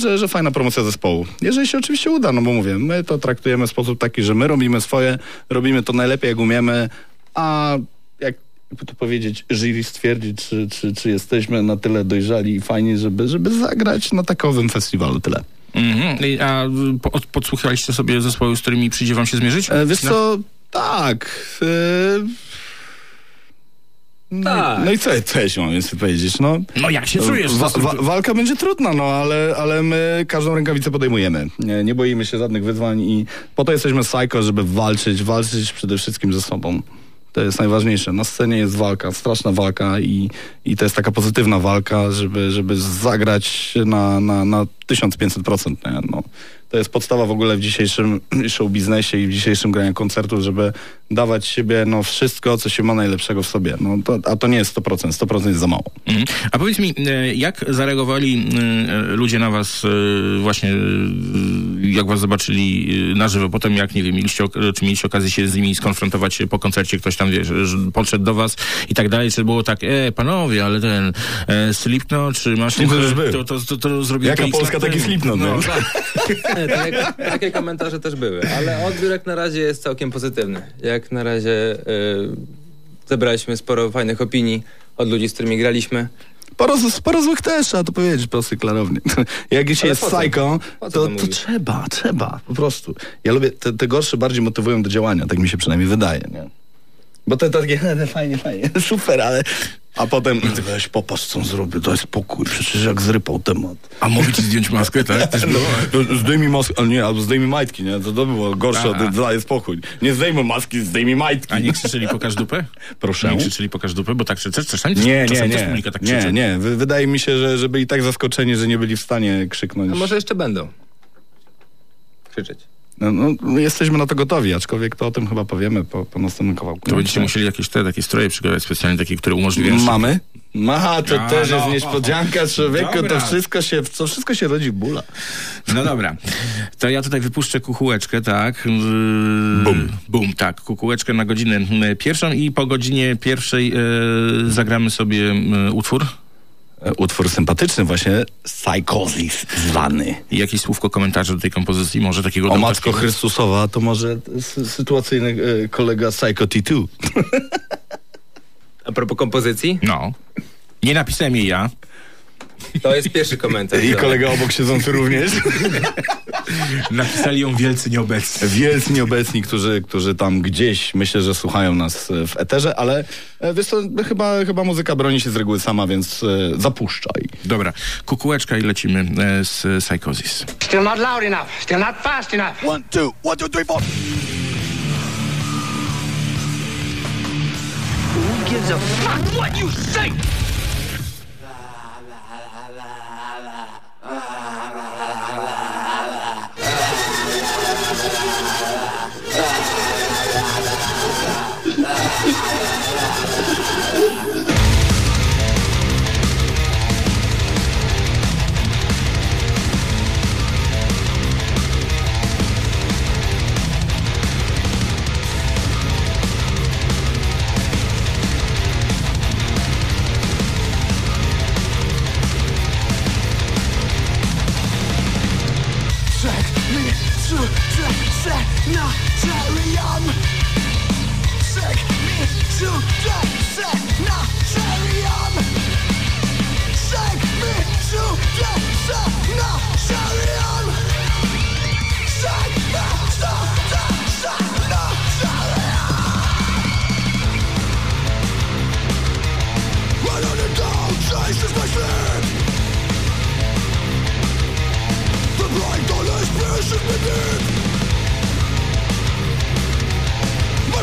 że, że fajna promocja zespołu. Jeżeli się oczywiście uda, no bo mówię, my to traktujemy w sposób taki, że my robimy swoje, robimy to najlepiej jak umiemy, a jak jakby to powiedzieć, jury stwierdzi, czy, czy, czy jesteśmy na tyle dojrzali i fajni, żeby, żeby zagrać na takowym festiwalu tyle. Mhm. I- A po, od- podsłuchaliście sobie zespoły, z którymi przyjdzie wam się zmierzyć? E, wiesz No. co, tak. E, Tak. no i co, co ja się mam więcej powiedzieć? No, No jak się czujesz? Wa- wa- walka będzie trudna, no ale, ale my każdą rękawicę podejmujemy. Nie, nie boimy się żadnych wyzwań i po to jesteśmy psycho, żeby walczyć, walczyć przede wszystkim ze sobą. To jest najważniejsze. Na scenie jest walka, straszna walka i, i to jest taka pozytywna walka, żeby, żeby zagrać na, na, na 1500%. Nie? No, to jest podstawa w ogóle w dzisiejszym show biznesie i w dzisiejszym graniu koncertów, żeby dawać siebie no, wszystko, co się ma najlepszego w sobie. No, to, a to nie jest 100%, 100% jest za mało. Mhm. A powiedz mi, e, jak zareagowali e, ludzie na was e, właśnie, jak was zobaczyli na żywo, potem jak, nie wiem, mieliście, czy mieliście okazję się z nimi skonfrontować po koncercie, ktoś tam, wiesz, podszedł do was i tak dalej, czy było tak, e, panowie, ale ten e, Slipknot, czy masz... Był. To, to, to, to zrobił Jaka Polska, lat taki temu. Slipknot, No, nie? tak. Nie, takie, takie komentarze też były, ale odbiór jak na razie jest całkiem pozytywny. Jak na razie y, zebraliśmy sporo fajnych opinii od ludzi, z którymi graliśmy. Sporo, sporo złych też, trzeba to powiedzieć prosto i klarownie. Jak Ale jest co to, to to trzeba, trzeba, po prostu. Ja lubię, te, te gorsze bardziej motywują do działania, tak mi się przynajmniej wydaje, nie? Bo te takie, fajnie, fajnie, super, ale... A potem, ty weź, popatrz, co zrobił, daj spokój, przecież jak zrypał temat. A mogę ci zdjąć maskę, tak? Też było. No, zdejmij maskę, ale nie, albo zdejmij majtki, nie? To, to było gorsze, A. od daj spokój. Nie zdejmij maski, zdejmij majtki. A nie krzyczeli pokaż dupę? Proszę? Nie krzyczeli pokaż dupę, bo tak krzyczeć czasami, Nie, nie, czasami nie, publika tak krzyczy. nie, nie. Wy- Wydaje mi się, że, że byli tak zaskoczeni, że nie byli w stanie krzyknąć. A może jeszcze będą krzyczeć. No, no, jesteśmy na to gotowi, aczkolwiek to o tym chyba powiemy po, po następnym kawałku. To będziecie musieli jakieś te takie stroje przygotować specjalnie, takie, które umożliwiają... Mamy? Aha, to A, też no, jest niespodzianka, człowieku, dobra. to wszystko się, to wszystko się rodzi w bóla. No dobra, to ja tutaj wypuszczę kukułeczkę, tak? Bum. Bum, tak. Kukułeczkę na godzinę y, pierwszą i po godzinie pierwszej y, zagramy sobie y, utwór. E, Utwór sympatyczny właśnie, Psychosis zwany. I jakieś słówko komentarza do tej kompozycji, może takiego O Matko domowskiego? Chrystusowa, to może sy- sytuacyjny e, kolega Psycho T2. A propos kompozycji, No. Nie napisałem jej ja. To jest pierwszy komentarz. I kolega obok siedzący również. Napisali ją wielcy nieobecni. Wielcy nieobecni, którzy, którzy tam gdzieś, myślę, że słuchają nas e, w eterze, ale e, wiesz co, chyba, chyba muzyka broni się z reguły sama, więc e, zapuszczaj. Dobra, kukułeczka i lecimy e, z Psychosis. Still not loud enough. Still not fast enough. One, two, one, two, three, four. Who gives a fuck what you say? Ah. Sanitarium. Take me to the sanitarium. Take me to the sanitarium. Take me to the sanitarium. Run on and down, chases my sleep. The blind dollars piercing me deep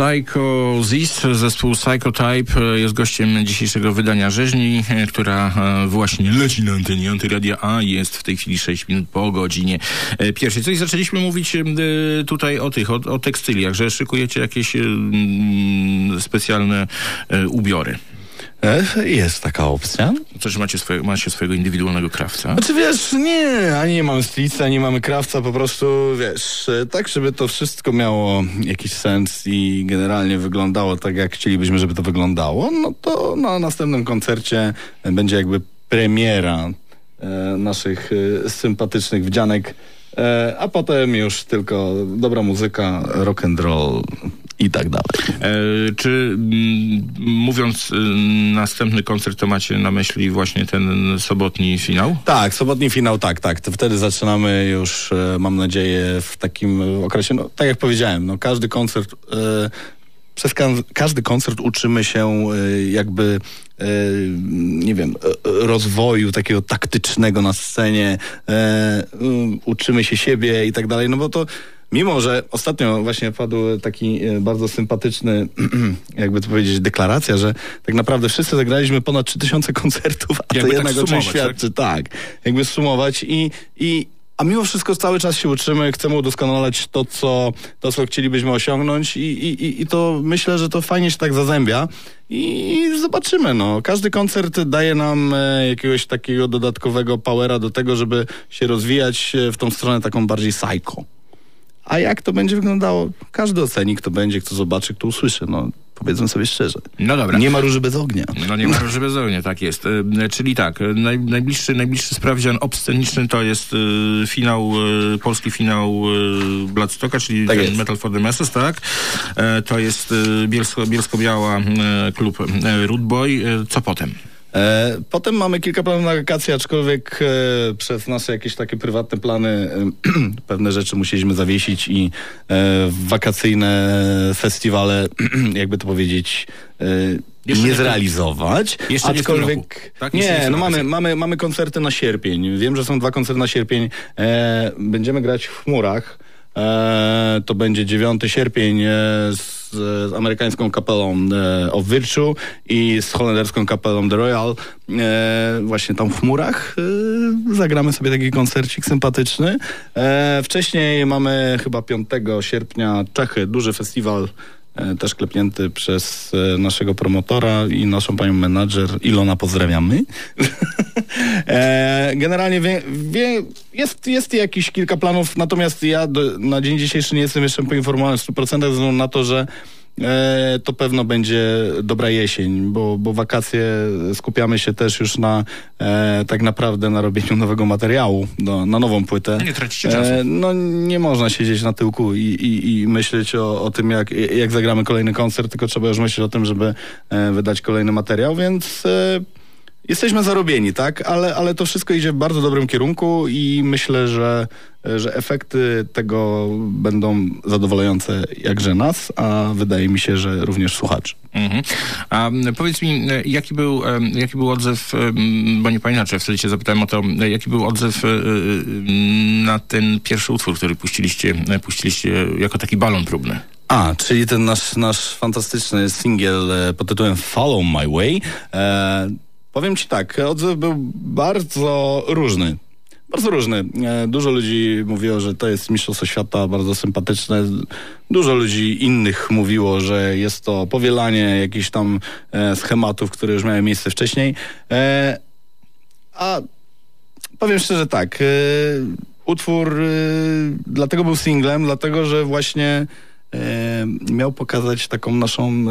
Psycho Zis, zespół Psychotype e, jest gościem dzisiejszego wydania Rzeźni, e, która e, właśnie leci na antenie Antyradia A. Jest w tej chwili 6 minut po godzinie pierwszej. Coś zaczęliśmy mówić tutaj o tych, o, o tekstyliach, że szykujecie jakieś mm, specjalne ubiory. Jest taka opcja. To, że macie, swoje, macie swojego indywidualnego krawca. Znaczy wiesz, nie, ani nie mamy stylica, ani nie mamy krawca, po prostu wiesz, e, tak żeby to wszystko miało jakiś sens i generalnie wyglądało tak, jak chcielibyśmy, żeby to wyglądało, no to na następnym koncercie będzie jakby premiera e, naszych e, sympatycznych wdzianek, e, a potem już tylko dobra muzyka, rock and roll i tak dalej. E, czy mm, mówiąc y, następny koncert, to macie na myśli właśnie ten sobotni finał? Tak, sobotni finał, tak, tak. To wtedy zaczynamy już, e, mam nadzieję, w takim okresie, no tak jak powiedziałem, no każdy koncert, e, przez ka każdy koncert uczymy się e, jakby e, nie wiem, rozwoju takiego taktycznego na scenie, uczymy się siebie i tak dalej, no bo to Mimo, że ostatnio właśnie padł taki e, bardzo sympatyczny, jakby to powiedzieć, deklaracja, że tak naprawdę wszyscy zagraliśmy ponad 3000 koncertów, a Jakby to tak jednak sumować, tak? świadczy. Tak, jakby sumować i, i a mimo wszystko cały czas się uczymy, chcemy udoskonalać to, co, to, co chcielibyśmy osiągnąć i, i, i- i to myślę, że to fajnie się tak zazębia i zobaczymy, no. Każdy koncert daje nam e, jakiegoś takiego dodatkowego powera do tego, żeby się rozwijać e, w tą stronę taką bardziej psycho. A jak to będzie wyglądało? Każdy oceni, kto będzie, kto zobaczy, kto usłyszy, no. Powiedzmy sobie szczerze. No dobra. Nie ma róży bez ognia. No nie ma róży bez ognia, tak jest. E, Czyli tak, e, naj, najbliższy, najbliższy sprawdzian obsceniczny to jest e, finał, e, polski finał Bloodstocka, czyli Tak. Metal for the Masses, tak? To jest Bielsko, Bielsko-Biała e, klub Root Boy. E, Co potem? E, potem mamy kilka planów na wakacje, aczkolwiek e, przez nasze jakieś takie prywatne plany e, pewne rzeczy musieliśmy zawiesić i wakacyjne festiwale, jakby to powiedzieć, Jeszcze nie nie zrealizować. jeszcze nie w tym roku, aczkolwiek tak? Nie nie, no mamy, mamy, mamy koncerty na sierpień. Wiem, że są dwa koncerty na sierpień. E, będziemy grać w chmurach. E, to będzie 9 sierpień e, z, z amerykańską kapelą e, of Virtue i z holenderską kapelą The Royal. Właśnie tam w chmurach zagramy sobie taki koncercik sympatyczny. Wcześniej mamy chyba 5 sierpnia Czechy, duży festiwal też klepnięty przez e, naszego promotora i naszą panią menadżer Ilona pozdrawiamy. e, generalnie wie, wie, jest, jest jakiś kilka planów, natomiast ja do, na dzień dzisiejszy nie jestem jeszcze poinformowany w 100% ze względu na to, że e, to pewno będzie dobra jesień, bo, bo wakacje skupiamy się też już na e, tak naprawdę na robieniu nowego materiału, na nową płytę. Nie tracicie czasu. E, no nie można siedzieć na tyłku i, i, i myśleć o, o tym, jak, jak zagramy kolejny koncert, tylko trzeba już myśleć o tym, żeby e, wydać kolejny materiał, więc e, jesteśmy zarobieni, tak? Ale, ale to wszystko idzie w bardzo dobrym kierunku i myślę, że, że efekty tego będą zadowalające jakże nas, a wydaje mi się, że również słuchaczy. Mhm. A powiedz mi, e, jaki był, em, jaki był odzew, em, bo nie pamiętam, czy wtedy cię zapytałem o to, e, jaki był odzew e, e, na ten pierwszy utwór, który puściliście, e, puściliście jako taki balon próbny? A, czyli ten nasz, nasz fantastyczny singiel e, pod tytułem Follow My Way. E, powiem ci tak, odzew był bardzo różny. Bardzo różny. E, dużo ludzi mówiło, że to jest Mistrzostwo Świata, bardzo sympatyczne. Dużo ludzi innych mówiło, że jest to powielanie jakichś tam e, schematów, które już miały miejsce wcześniej. E, a powiem szczerze tak, utwór dlatego był singlem, dlatego że właśnie miał pokazać taką naszą, e,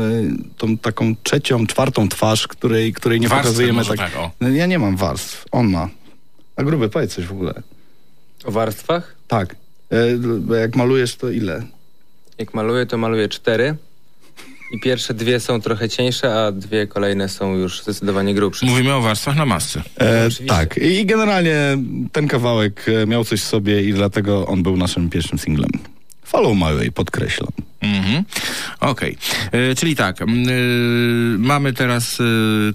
tą taką trzecią, czwartą twarz, której, której nie Warstwę pokazujemy tak. tak, o. No, ja nie mam warstw, on ma. A gruby, powiedz coś w ogóle. O warstwach? Tak. E, jak malujesz, to ile? Jak maluję, to maluję cztery. I pierwsze dwie są trochę cieńsze, a dwie kolejne są już zdecydowanie grubsze. Mówimy o warstwach na masce. E, oczywiście. tak. I generalnie ten kawałek e, miał coś w sobie i dlatego on był naszym pierwszym singlem. Follow My Way, podkreślam. Mhm. Okej. E, Czyli tak, y, mamy teraz y,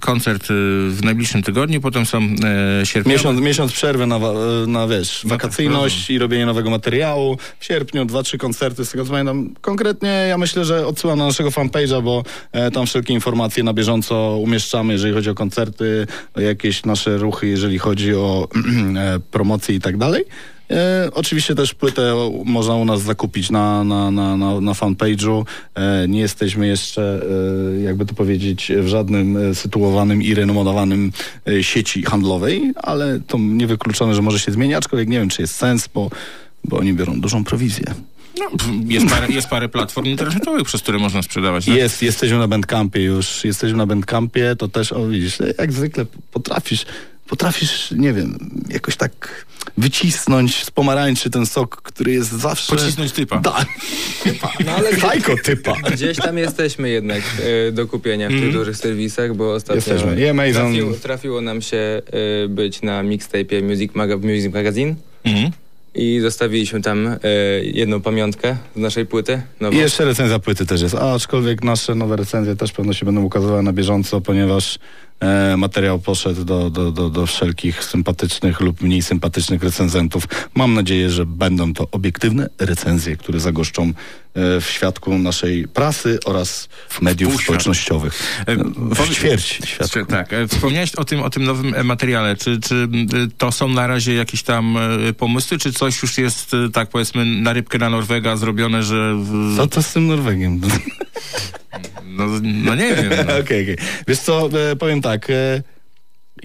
koncert w najbliższym tygodniu, potem są e, sierpniowe. Miesiąc, miesiąc przerwy na, na wiesz, wakacyjność i robienie nowego materiału. W sierpniu dwa, trzy koncerty, z tego co pamiętam. Konkretnie ja myślę, że odsyłam na naszego fanpage'a, bo e, tam wszelkie informacje na bieżąco umieszczamy, jeżeli chodzi o koncerty, jakieś nasze ruchy, jeżeli chodzi o e, promocje i tak dalej. E, oczywiście też płytę można u nas zakupić na, na, na, na, na fanpage'u. E, nie jesteśmy jeszcze, e, jakby to powiedzieć, w żadnym e, sytuowanym i renomowanym e, sieci handlowej, ale to niewykluczone, że może się zmieni, aczkolwiek nie wiem, czy jest sens, bo, bo oni biorą dużą prowizję. No, jest, parę, jest parę platform internetowych, przez które można sprzedawać. tak? Jest, jesteśmy na Bandcampie już, jesteśmy na Bandcampie, to też, o widzisz, jak zwykle potrafisz, potrafisz, nie wiem, jakoś tak wycisnąć z pomarańczy ten sok, który jest zawsze... Pocisnąć typa. Tak. No ale Psycho typa. gdzieś tam jesteśmy jednak e, do kupienia w tych dużych serwisach, bo ostatnio Jesteśmy. Amazon. trafiło, trafiło nam się e, być na mixtape'ie Music, Maga Music Magazine Mhm. i zostawiliśmy tam e, jedną pamiątkę z naszej płyty. nową. I jeszcze recenzja płyty też jest, aczkolwiek nasze nowe recenzje też pewno się będą ukazywały na bieżąco, ponieważ e, materiał poszedł do, do, do, do wszelkich sympatycznych lub mniej sympatycznych recenzentów. Mam nadzieję, że będą to obiektywne recenzje, które zagoszczą w świadku naszej prasy oraz mediów Półświat. społecznościowych. E, W ćwierć świadku. Tak, e, wspomniałeś o tym, o tym nowym e, materiale. Czy, czy to są na razie jakieś tam e, pomysły, czy coś już jest, e, tak powiedzmy, na rybkę na Norwega zrobione, że... w- Co to z tym Norwegiem? No, no nie wiem. No. Okej, okej. Wiesz co, e, powiem tak.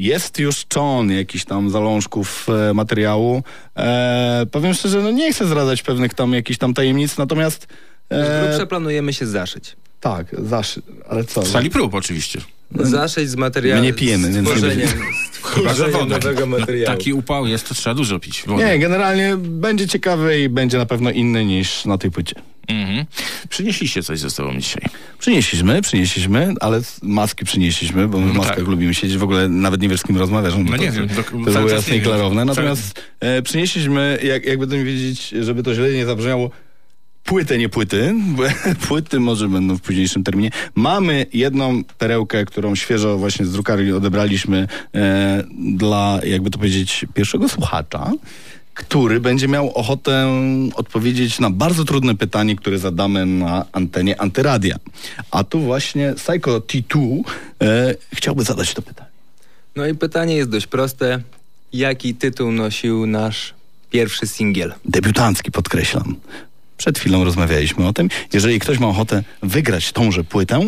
Jest już czon jakichś tam zalążków e, materiału. E, powiem szczerze, no nie chcę zdradzać pewnych tam jakichś tam tajemnic, natomiast... Z E, grubsza planujemy się zaszyć. tak, zasz, ale co? W sali prób oczywiście. Zaszyć z materiałem. My nie pijemy, z więc nie będziemy. Chyba, że nowego No, materiału. taki upał jest, to trzeba dużo pić. Wody. Nie, generalnie będzie ciekawy i będzie na pewno inny niż na tej płycie. Mhm. Przynieśliście coś ze sobą dzisiaj. Przynieśliśmy, przynieśliśmy, ale maski przynieśliśmy, bo my w No maskach tak. lubimy siedzieć. W ogóle nawet nie wiesz, z kim rozmawiasz. No to, nie wiem, To, to było czas jasne i klarowne. Cały- Natomiast e, przynieśliśmy, jak, jakby to mi wiedzieć, żeby to źle nie zabrzmiało, płytę, nie płyty. bo Płyty może będą w późniejszym terminie. Mamy jedną perełkę, którą świeżo właśnie z drukarni odebraliśmy e, dla, jakby to powiedzieć, pierwszego słuchacza który będzie miał ochotę odpowiedzieć na bardzo trudne pytanie, które zadamy na antenie Antyradia. A tu właśnie Psycho T2 e, chciałby zadać to pytanie. No i pytanie jest dość proste. Jaki tytuł nosił nasz pierwszy singiel? Debiutancki, podkreślam. Przed chwilą rozmawialiśmy o tym. Jeżeli ktoś ma ochotę wygrać tąże płytę,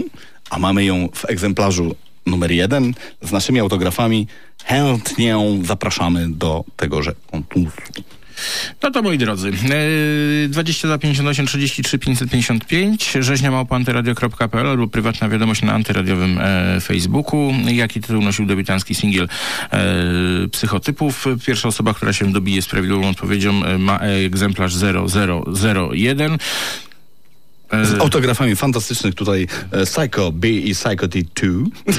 a mamy ją w egzemplarzu numer jeden z naszymi autografami, chętnie zapraszamy do tegoże konkursu. No to moi drodzy, e, 22 58 33 555, rzeźniamałpantyradio.pl albo prywatna wiadomość na antyradiowym e, Facebooku. Jaki tytuł nosił debiutancki singiel e, psychotypów? Pierwsza osoba, która się dobije z prawidłową odpowiedzią e, ma egzemplarz 0001. E, Z autografami fantastycznych tutaj e, Psycho B i Psycho T2.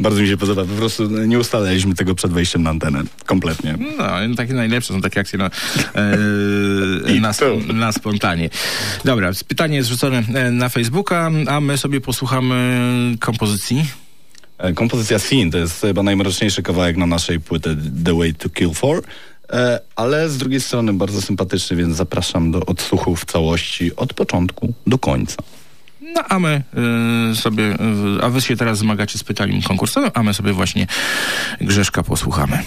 Bardzo mi się podoba. Po prostu nie ustalaliśmy tego przed wejściem na antenę. Kompletnie. No, takie najlepsze są takie akcje na, e, na, sp- na spontanie. Dobra, pytanie jest rzucone e, na Facebooka, a my sobie posłuchamy kompozycji. E, Kompozycja Scene to jest chyba najmroczniejszy kawałek na naszej płycie The Way to Kill For. E, ale z drugiej strony bardzo sympatyczny, więc zapraszam do odsłuchu w całości od początku do końca. No a my y, sobie, y, a wy się teraz zmagacie z pytaniem konkursowym, a my sobie właśnie Grzeszka posłuchamy.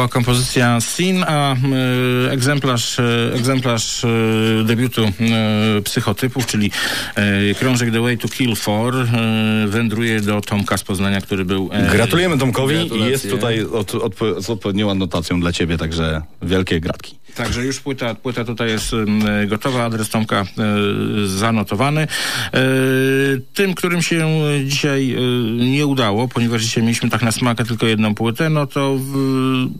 Była kompozycja Sin, a y, egzemplarz, y, egzemplarz y, debiutu psychotypów, czyli krążek The Way to Kill For, wędruje do Tomka z Poznania, który był... Gratulujemy Tomkowi i jest tutaj od, odpo- z odpowiednią adnotacją dla ciebie, także wielkie gratki. Także już płyta, płyta tutaj jest gotowa, adres Tomka y, zanotowany. Y, tym, którym się dzisiaj y, nie udało, ponieważ dzisiaj mieliśmy tak na smakę tylko jedną płytę, no to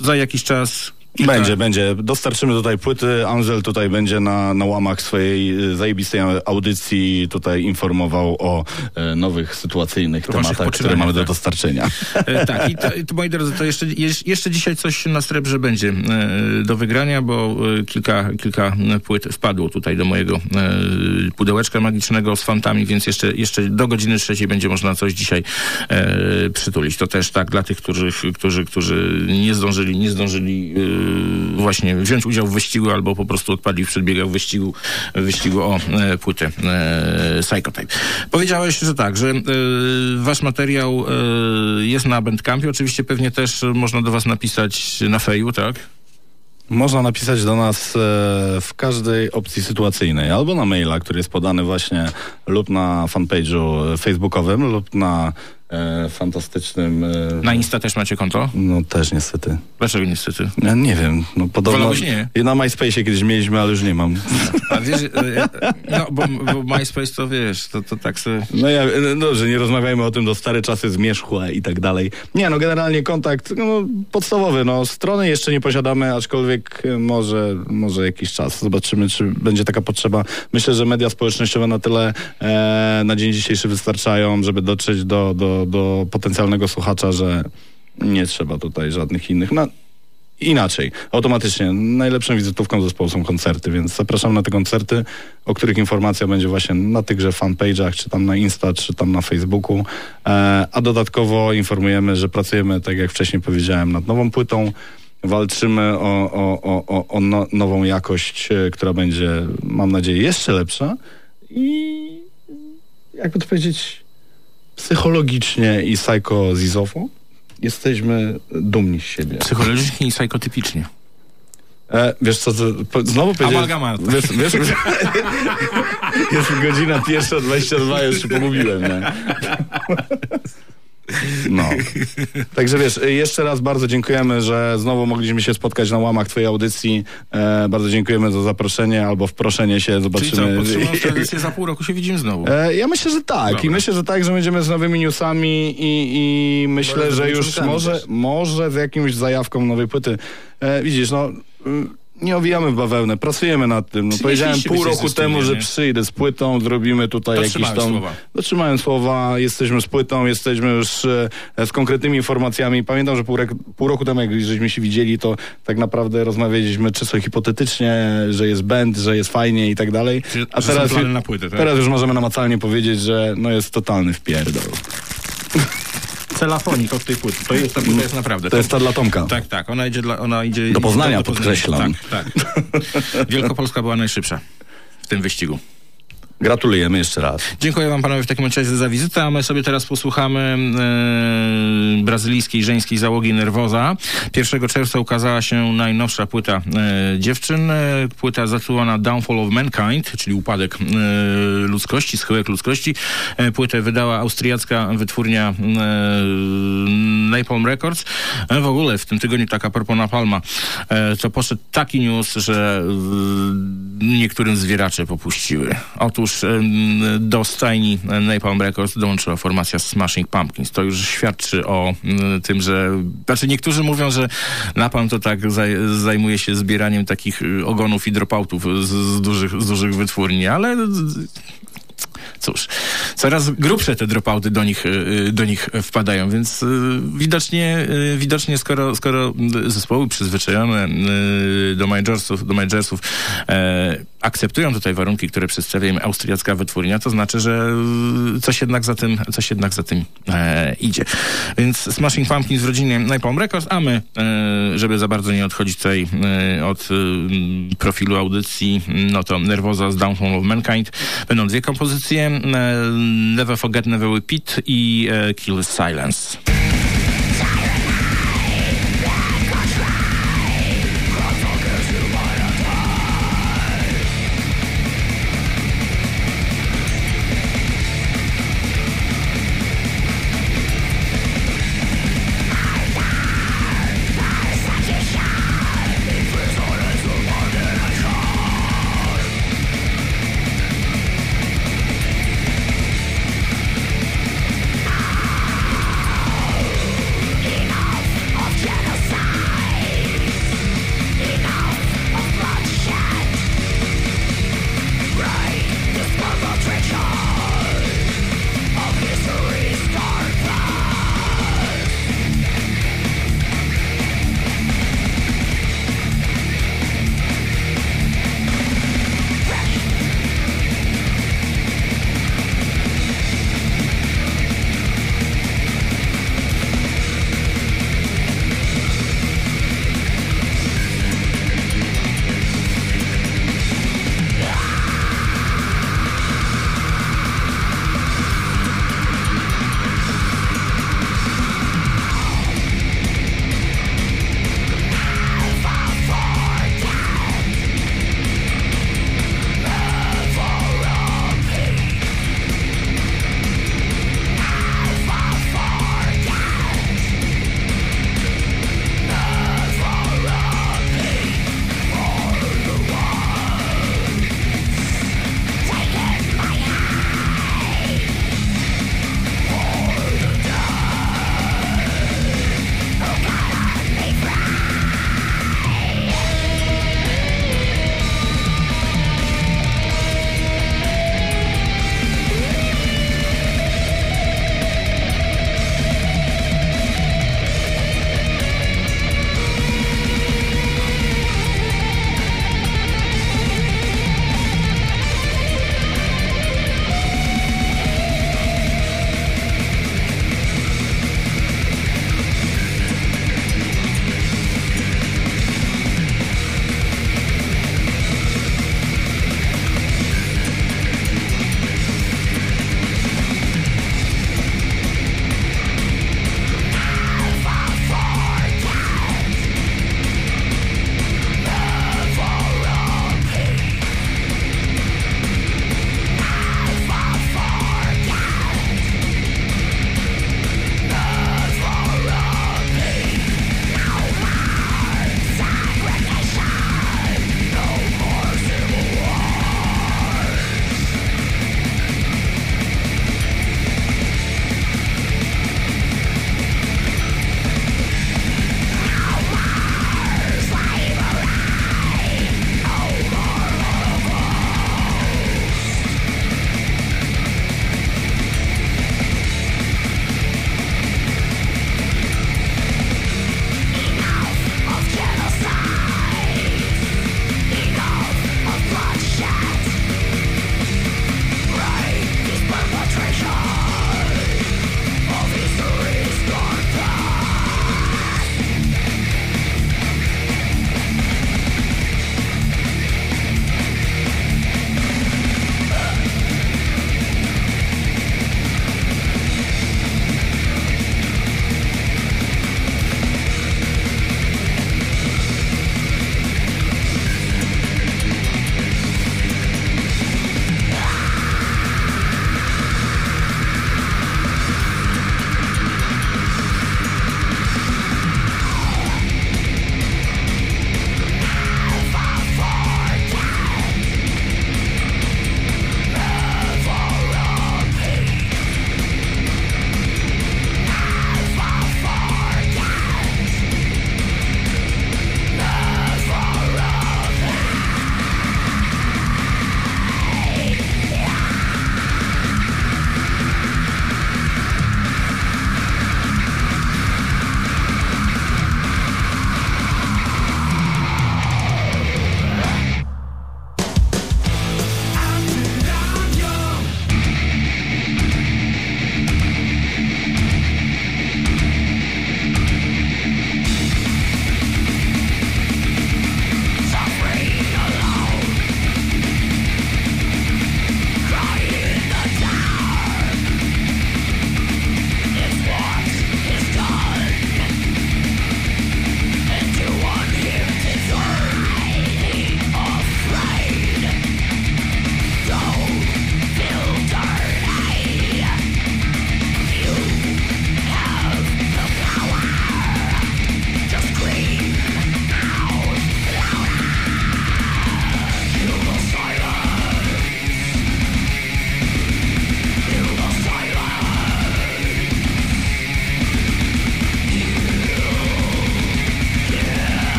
za jakiś czas... Będzie, będzie. Dostarczymy tutaj płyty. Angel tutaj będzie na, na łamach swojej y, zajebistej audycji tutaj informował o e, nowych sytuacyjnych waszych tematach, które mamy do tak. dostarczenia. E, tak, i to, i to, moi drodzy, to jeszcze, jeszcze dzisiaj coś na srebrze będzie e, do wygrania, bo e, kilka, kilka płyt wpadło tutaj do mojego e, pudełeczka magicznego z fantami, więc jeszcze, jeszcze do godziny trzeciej będzie można coś dzisiaj e, przytulić. To też tak dla tych, którzy, którzy, którzy nie zdążyli, nie zdążyli e, właśnie wziąć udział w wyścigu albo po prostu odpadli w przedbiegach wyścigu, wyścigu o e, płytę e, Psychotype. Powiedziałeś, że tak, że e, wasz materiał e, jest na Bandcampie. Oczywiście pewnie też można do was napisać na feju, tak? Można napisać do nas e, w każdej opcji sytuacyjnej, albo na maila, który jest podany właśnie, lub na fanpage'u facebookowym, lub na e, fantastycznym... E, Na Insta też macie konto? No też niestety. Dlaczego niestety? Ja nie wiem, no podobno... Wolałbyś nie? Na MySpace'ie kiedyś mieliśmy, ale już nie mam. A wiesz, e, no bo, bo MySpace to wiesz, to, to tak sobie... No ja, no dobrze, nie rozmawiajmy o tym, do stare czasy zmierzchłe i tak dalej. Nie, no generalnie kontakt no, podstawowy, no strony jeszcze nie posiadamy, aczkolwiek e, może, może jakiś czas. Zobaczymy, czy będzie taka potrzeba. Myślę, że media społecznościowe na tyle e, na dzień dzisiejszy wystarczają, żeby dotrzeć do, do, do potencjalnego słuchacza, że nie trzeba tutaj żadnych innych. No, Inaczej, automatycznie. Najlepszą wizytówką zespołu są koncerty, więc zapraszam na te koncerty, o których informacja będzie właśnie na tychże fanpage'ach, czy tam na Insta, czy tam na Facebooku. E, a dodatkowo informujemy, że pracujemy, tak jak wcześniej powiedziałem, nad nową płytą. Walczymy o, o, o, o, o no, nową jakość, e, która będzie, mam nadzieję, jeszcze lepsza. I jakby to powiedzieć, psychologicznie i psychozizowo jesteśmy dumni z siebie. Psychologicznie i psychotypicznie. E, wiesz co, to, po, znowu powiedziałeś... Amalgamat. Wiesz, wiesz, jest godzina pierwsza, 22, już się pogubiłem, nie? No. Także wiesz, jeszcze raz bardzo dziękujemy, że znowu mogliśmy się spotkać na łamach twojej audycji. E, bardzo dziękujemy za zaproszenie albo wproszenie się, Czyli zobaczymy. co, podtrzymując tradycję, za pół roku się widzimy znowu. E, ja myślę, że tak. Dobra. I myślę, że tak, że będziemy z nowymi newsami i, i myślę, z że już może, też. może z jakimś zajawką nowej płyty. E, widzisz, no... mm, Nie owijamy w bawełnę, pracujemy nad tym. No, powiedziałem pół roku temu, że nie? przyjdę z płytą, zrobimy tutaj jakiś tam... słowa. Dotrzymałem słowa, jesteśmy z płytą, jesteśmy już e, z konkretnymi informacjami. Pamiętam, że pół, rek- pół roku temu, jak żeśmy się widzieli, to tak naprawdę rozmawialiśmy czysto hipotetycznie, że jest band, że jest fajnie i tak dalej. A teraz, płytę, tak? teraz już możemy namacalnie powiedzieć, że no jest totalny wpierdol. Celafonik od tej płyty. To jest, ta płyta jest naprawdę. To jest ta dla Tomka. Tak, tak. Ona idzie, dla, ona idzie Do Poznania, do Poznania. podkreślam. Tak, tak. Wielkopolska była najszybsza w tym wyścigu. Gratulujemy jeszcze raz. Dziękuję wam panowie w takim razie za wizytę, a my sobie teraz posłuchamy e, brazylijskiej żeńskiej załogi Nerwoza. 1 czerwca ukazała się najnowsza płyta e, dziewczyn. E, płyta zatytułowana Downfall of Mankind, czyli upadek e, ludzkości, schyłek ludzkości. Płytę wydała austriacka wytwórnia Napalm Records. W ogóle w tym tygodniu taka propos Napalma, e, to poszedł taki news, że niektórym zwieracze popuściły. Otóż em, do stajni Napalm Records dołączyła formacja Smashing Pumpkins. To już świadczy o tym, że... Znaczy niektórzy mówią, że Napalm to tak zaj zajmuje się zbieraniem takich y, ogonów i dropoutów z, z, dużych, z dużych wytwórni, ale cóż, coraz grubsze te dropouty do nich, y, do nich wpadają, więc y, widocznie, y, widocznie skoro, skoro zespoły przyzwyczajone y, do majorsów, do majorsów e, akceptują tutaj warunki, które przedstawia im austriacka wytwórnia, to znaczy, że y, coś jednak za tym, coś jednak za tym e, idzie. Więc Smashing Pumpkins w rodzinie Napalm Records, a my, e, żeby za bardzo nie odchodzić tutaj e, od e, profilu audycji, no to Nerwoza z Downfall of Mankind. Będą dwie kompozycje, e, Never Forget, Never Repeat i e, Kill Silence.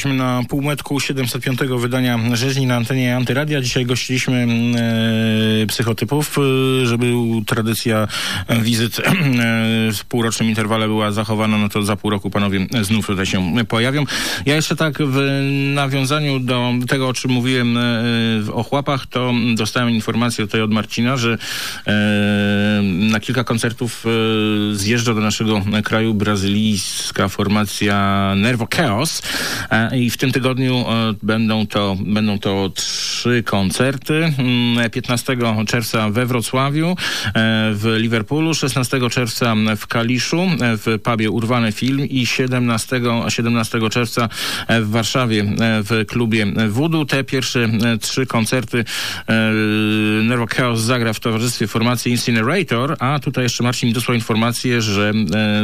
Jesteśmy na półmetku 705 wydania Rzeźni na antenie Antyradia. Dzisiaj gościliśmy e, psychotypów, e, żeby tradycja wizyt e, w półrocznym interwale była zachowana, no to za pół roku panowie znów tutaj się pojawią. Ja jeszcze tak w nawiązaniu do tego, o czym mówiłem e, w ochłapach, to dostałem informację tutaj od Marcina, że e, na kilka koncertów e, zjeżdża do naszego kraju brazylijska formacja Nervo Chaos e, i w tym tygodniu e, będą to, będą to trzy koncerty. Mm, 15 czerwca we Wrocławiu, e, w Liverpoolu, 16 czerwca w Kaliszu, e, w pubie Urwany Film i 17, 17 czerwca w Warszawie w klubie Voodoo. Te pierwsze trzy koncerty Nervo Chaos zagra w towarzystwie formacji Incinerator, a tutaj jeszcze Marcin mi dosłał informację, że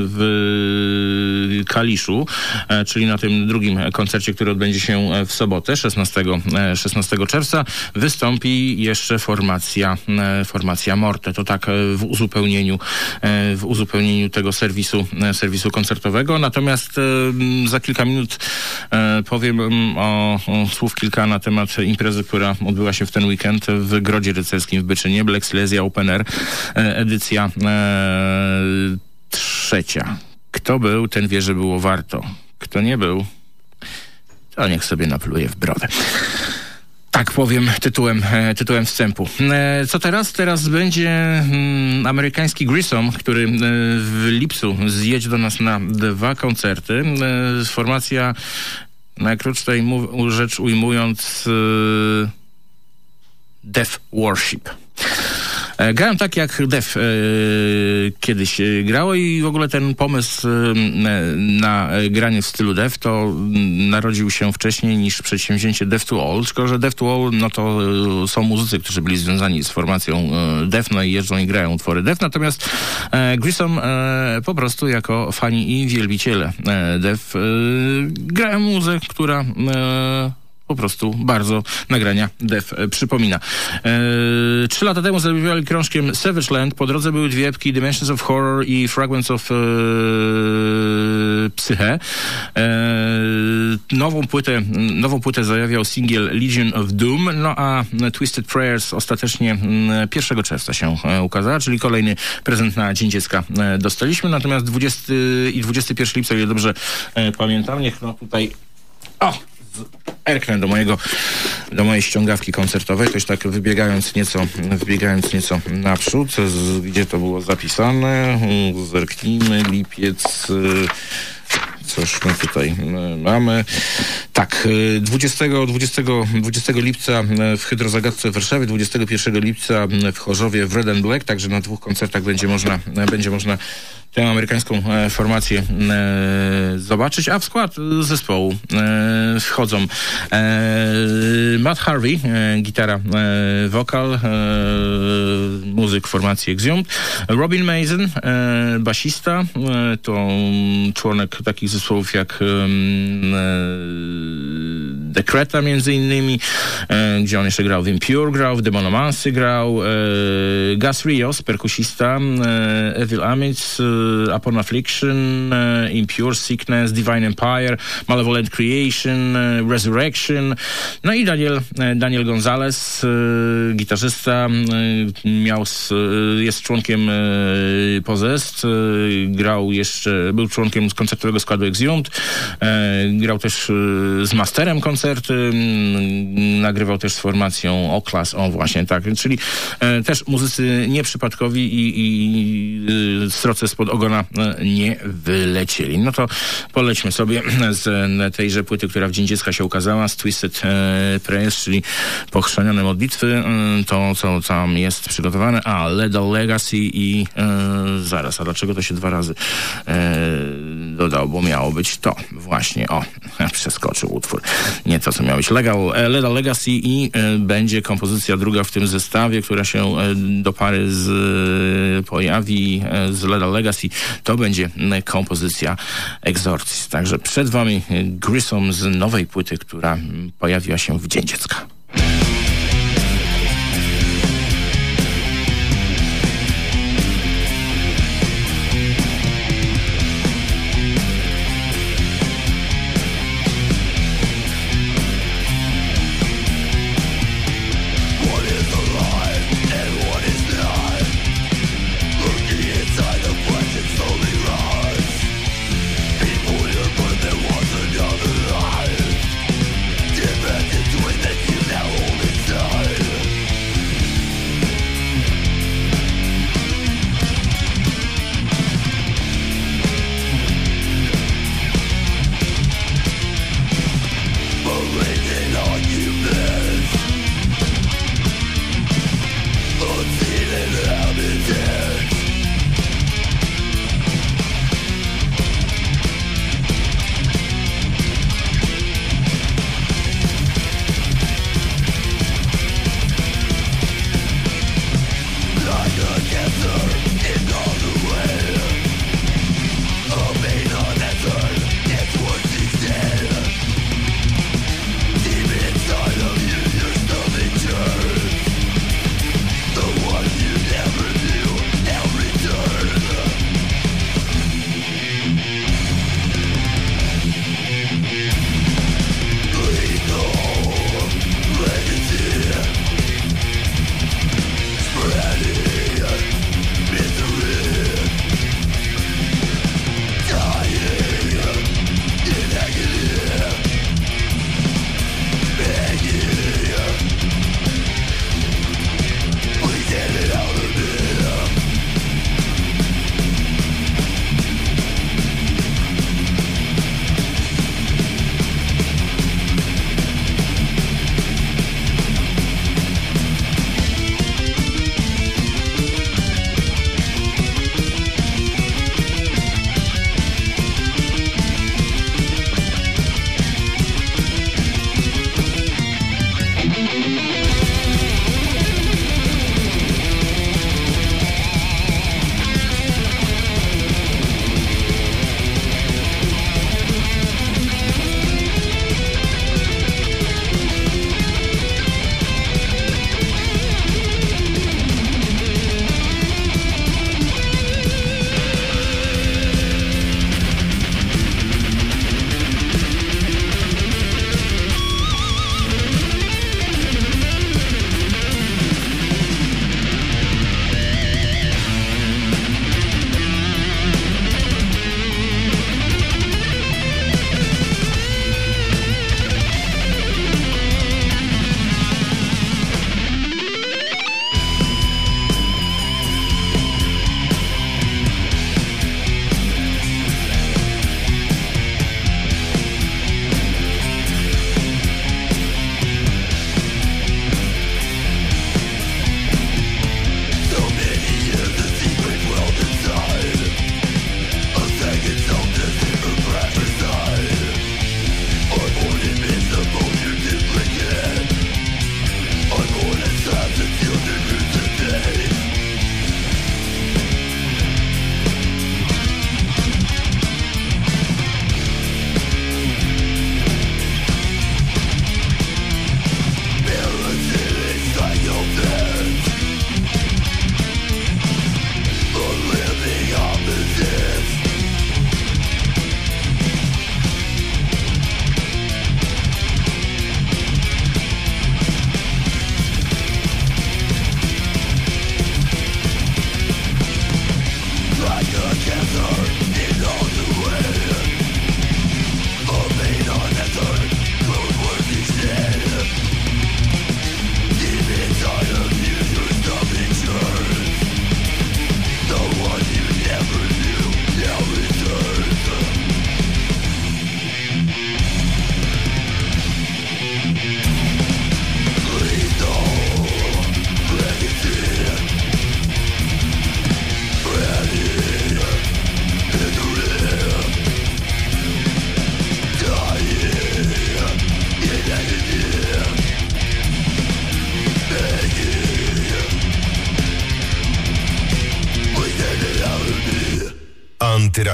w Kaliszu, czyli na tym drugim koncercie, który odbędzie się e, w sobotę, 16, e, 16 czerwca, wystąpi jeszcze formacja, e, formacja Morte. To tak e, w uzupełnieniu, e, w uzupełnieniu tego serwisu, e, serwisu koncertowego. Natomiast e, za kilka minut e, powiem o, o słów kilka na temat imprezy, która odbyła się w ten weekend w Grodzie Rycerskim w Byczynie, Black Silesia Open Air, e, edycja e, trzecia. Kto był, ten wie, że było warto. Kto nie był, to niech sobie napluje w brodę. Tak powiem tytułem, e, tytułem wstępu. E, Co teraz? Teraz będzie mm, amerykański Grissom, który e, w lipcu zjedzie do nas na dwa koncerty. Formacja, najkrócej mów- rzecz ujmując, Death Worship. E, Grałem tak, jak Def e, kiedyś e, grało i w ogóle ten pomysł na granie w stylu Def to narodził się wcześniej niż przedsięwzięcie Def to All, tylko że Def to All no to są muzycy, którzy byli związani z formacją Def, no i jeżdżą i grają utwory Def, natomiast Grissom po prostu jako fani i wielbiciele Def grają muzykę, która po prostu bardzo nagrania Def e, przypomina. E, trzy lata temu zadebiutowali krążkiem Savage Land. Po drodze były dwie epki Dimensions of Horror i Fragments of e, Psyche. E, nową płytę, nową płytę zajawiał singiel Legion of Doom, no a Twisted Prayers ostatecznie mm, 1 czerwca się e, ukazała, czyli kolejny prezent na Dzień Dziecka e, dostaliśmy. Natomiast 20 i 21 lipca, ile dobrze pamiętam, niech no tutaj o! Erknę do mojego, do mojej ściągawki koncertowej, też tak wybiegając nieco, wybiegając nieco naprzód, z, gdzie to było zapisane, zerknijmy, lipiec, y, Coś my tutaj y, mamy. Tak, y, 20, 20, 20 lipca y, w Hydrozagadce w Warszawie, 21 lipca w Chorzowie w Red and Black, także na dwóch koncertach będzie można, będzie można tę amerykańską e, formację e, zobaczyć, a w skład zespołu e, wchodzą Matt Harvey, gitara, wokal, muzyk formacji Exhumed, Robin Mason, basista, to członek takich zespołów jak Creta między innymi, gdzie on jeszcze grał w Impure, grał w Demonomancy, grał Gus Rios, perkusista, Evil Amits, e, Upon Affliction, e, Impure Sickness, Divine Empire, Malevolent Creation, e, Resurrection, no i Daniel, Daniel Gonzalez, gitarzysta, miał, jest członkiem e, grał jeszcze, był członkiem koncertowego składu Exhumed, grał też z Masterem koncerty, mm, nagrywał też z formacją O-Class, o właśnie tak, czyli e, też muzycy nieprzypadkowi i, i y, stroce spod ogona e, nie wylecieli. No to polećmy sobie z e, tejże płyty, która w Dzień Dziecka się ukazała, z Twisted e, Prayers, czyli pochrzanione modlitwy, to co tam jest przygotowane, a Ledal Legacy i zaraz, a dlaczego to się dwa razy e, dodał, bo miało być to właśnie, o, przeskoczył utwór, nie to co miało być, Legal, e, Ledal Legacy i e, będzie kompozycja druga w tym zestawie, która się e, do pary z, pojawi z Ledal Legacy, to będzie kompozycja Exorcist. Także przed wami Grissom z nowej płyty, która pojawiła się w Dzień Dziecka.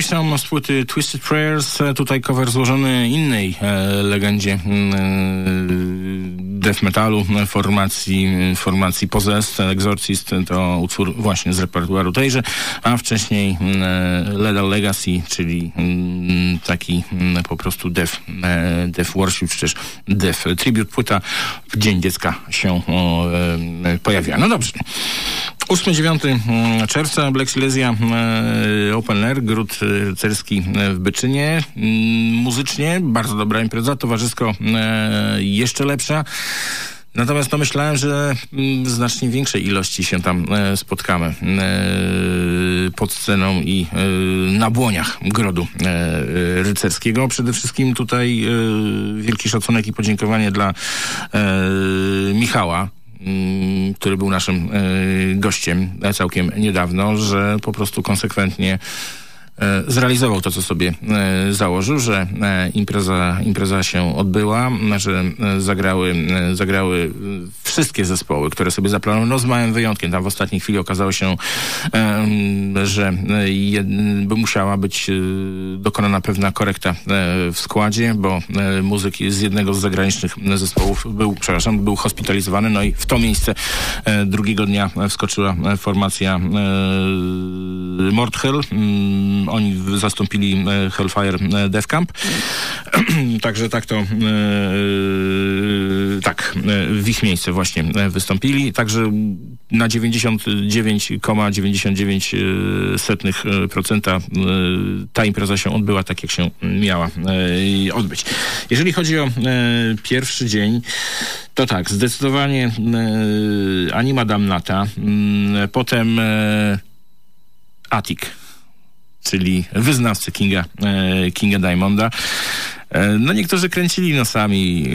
Grissom z płyty Twisted Prayers, e, tutaj cover złożony innej e, legendzie mm, death metalu e, formacji, formacji Possessed, Exorcist to utwór właśnie z repertuaru tejże, a wcześniej mm, Lethal Legacy, czyli mm, taki mm, po prostu death, e, death worship, czy też death tribute. Płyta w Dzień Dziecka się o, e, pojawia. No dobrze. 8-9 mm, czerwca Black Silesia e, Open Air, Gród Rycerski w Byczynie. Mm, Muzycznie bardzo dobra impreza, towarzysko e, jeszcze lepsza. Natomiast no myślałem, że mm, w znacznie większej ilości się tam e, spotkamy e, pod sceną i e, na błoniach Grodu e, e, Rycerskiego. Przede wszystkim tutaj e, wielki szacunek i podziękowanie dla e, Michała, mm, który był naszym e, gościem e, całkiem niedawno, że po prostu konsekwentnie zrealizował to, co sobie e, założył, że e, impreza, impreza się odbyła, że e, zagrały, e, zagrały e, wszystkie zespoły, które sobie zaplanowały, no z małym wyjątkiem. Tam w ostatniej chwili okazało się, e, że e, by musiała być e, dokonana pewna korekta e, w składzie, bo e, muzyk z jednego z zagranicznych zespołów był, przepraszam, był hospitalizowany, no i w to miejsce e, drugiego dnia wskoczyła e, formacja e, Mordhell. Oni zastąpili e, Hellfire e, Death Camp. Także tak to e, tak, w ich miejsce właśnie wystąpili. Także na 99,99% e, ta impreza się odbyła tak, jak się miała odbyć. Jeżeli chodzi o pierwszy dzień, to tak, zdecydowanie Anima Damnata, mm, potem Attic, czyli wyznawcy Kinga, e, Kinga Diamonda. E, No niektórzy kręcili nosami,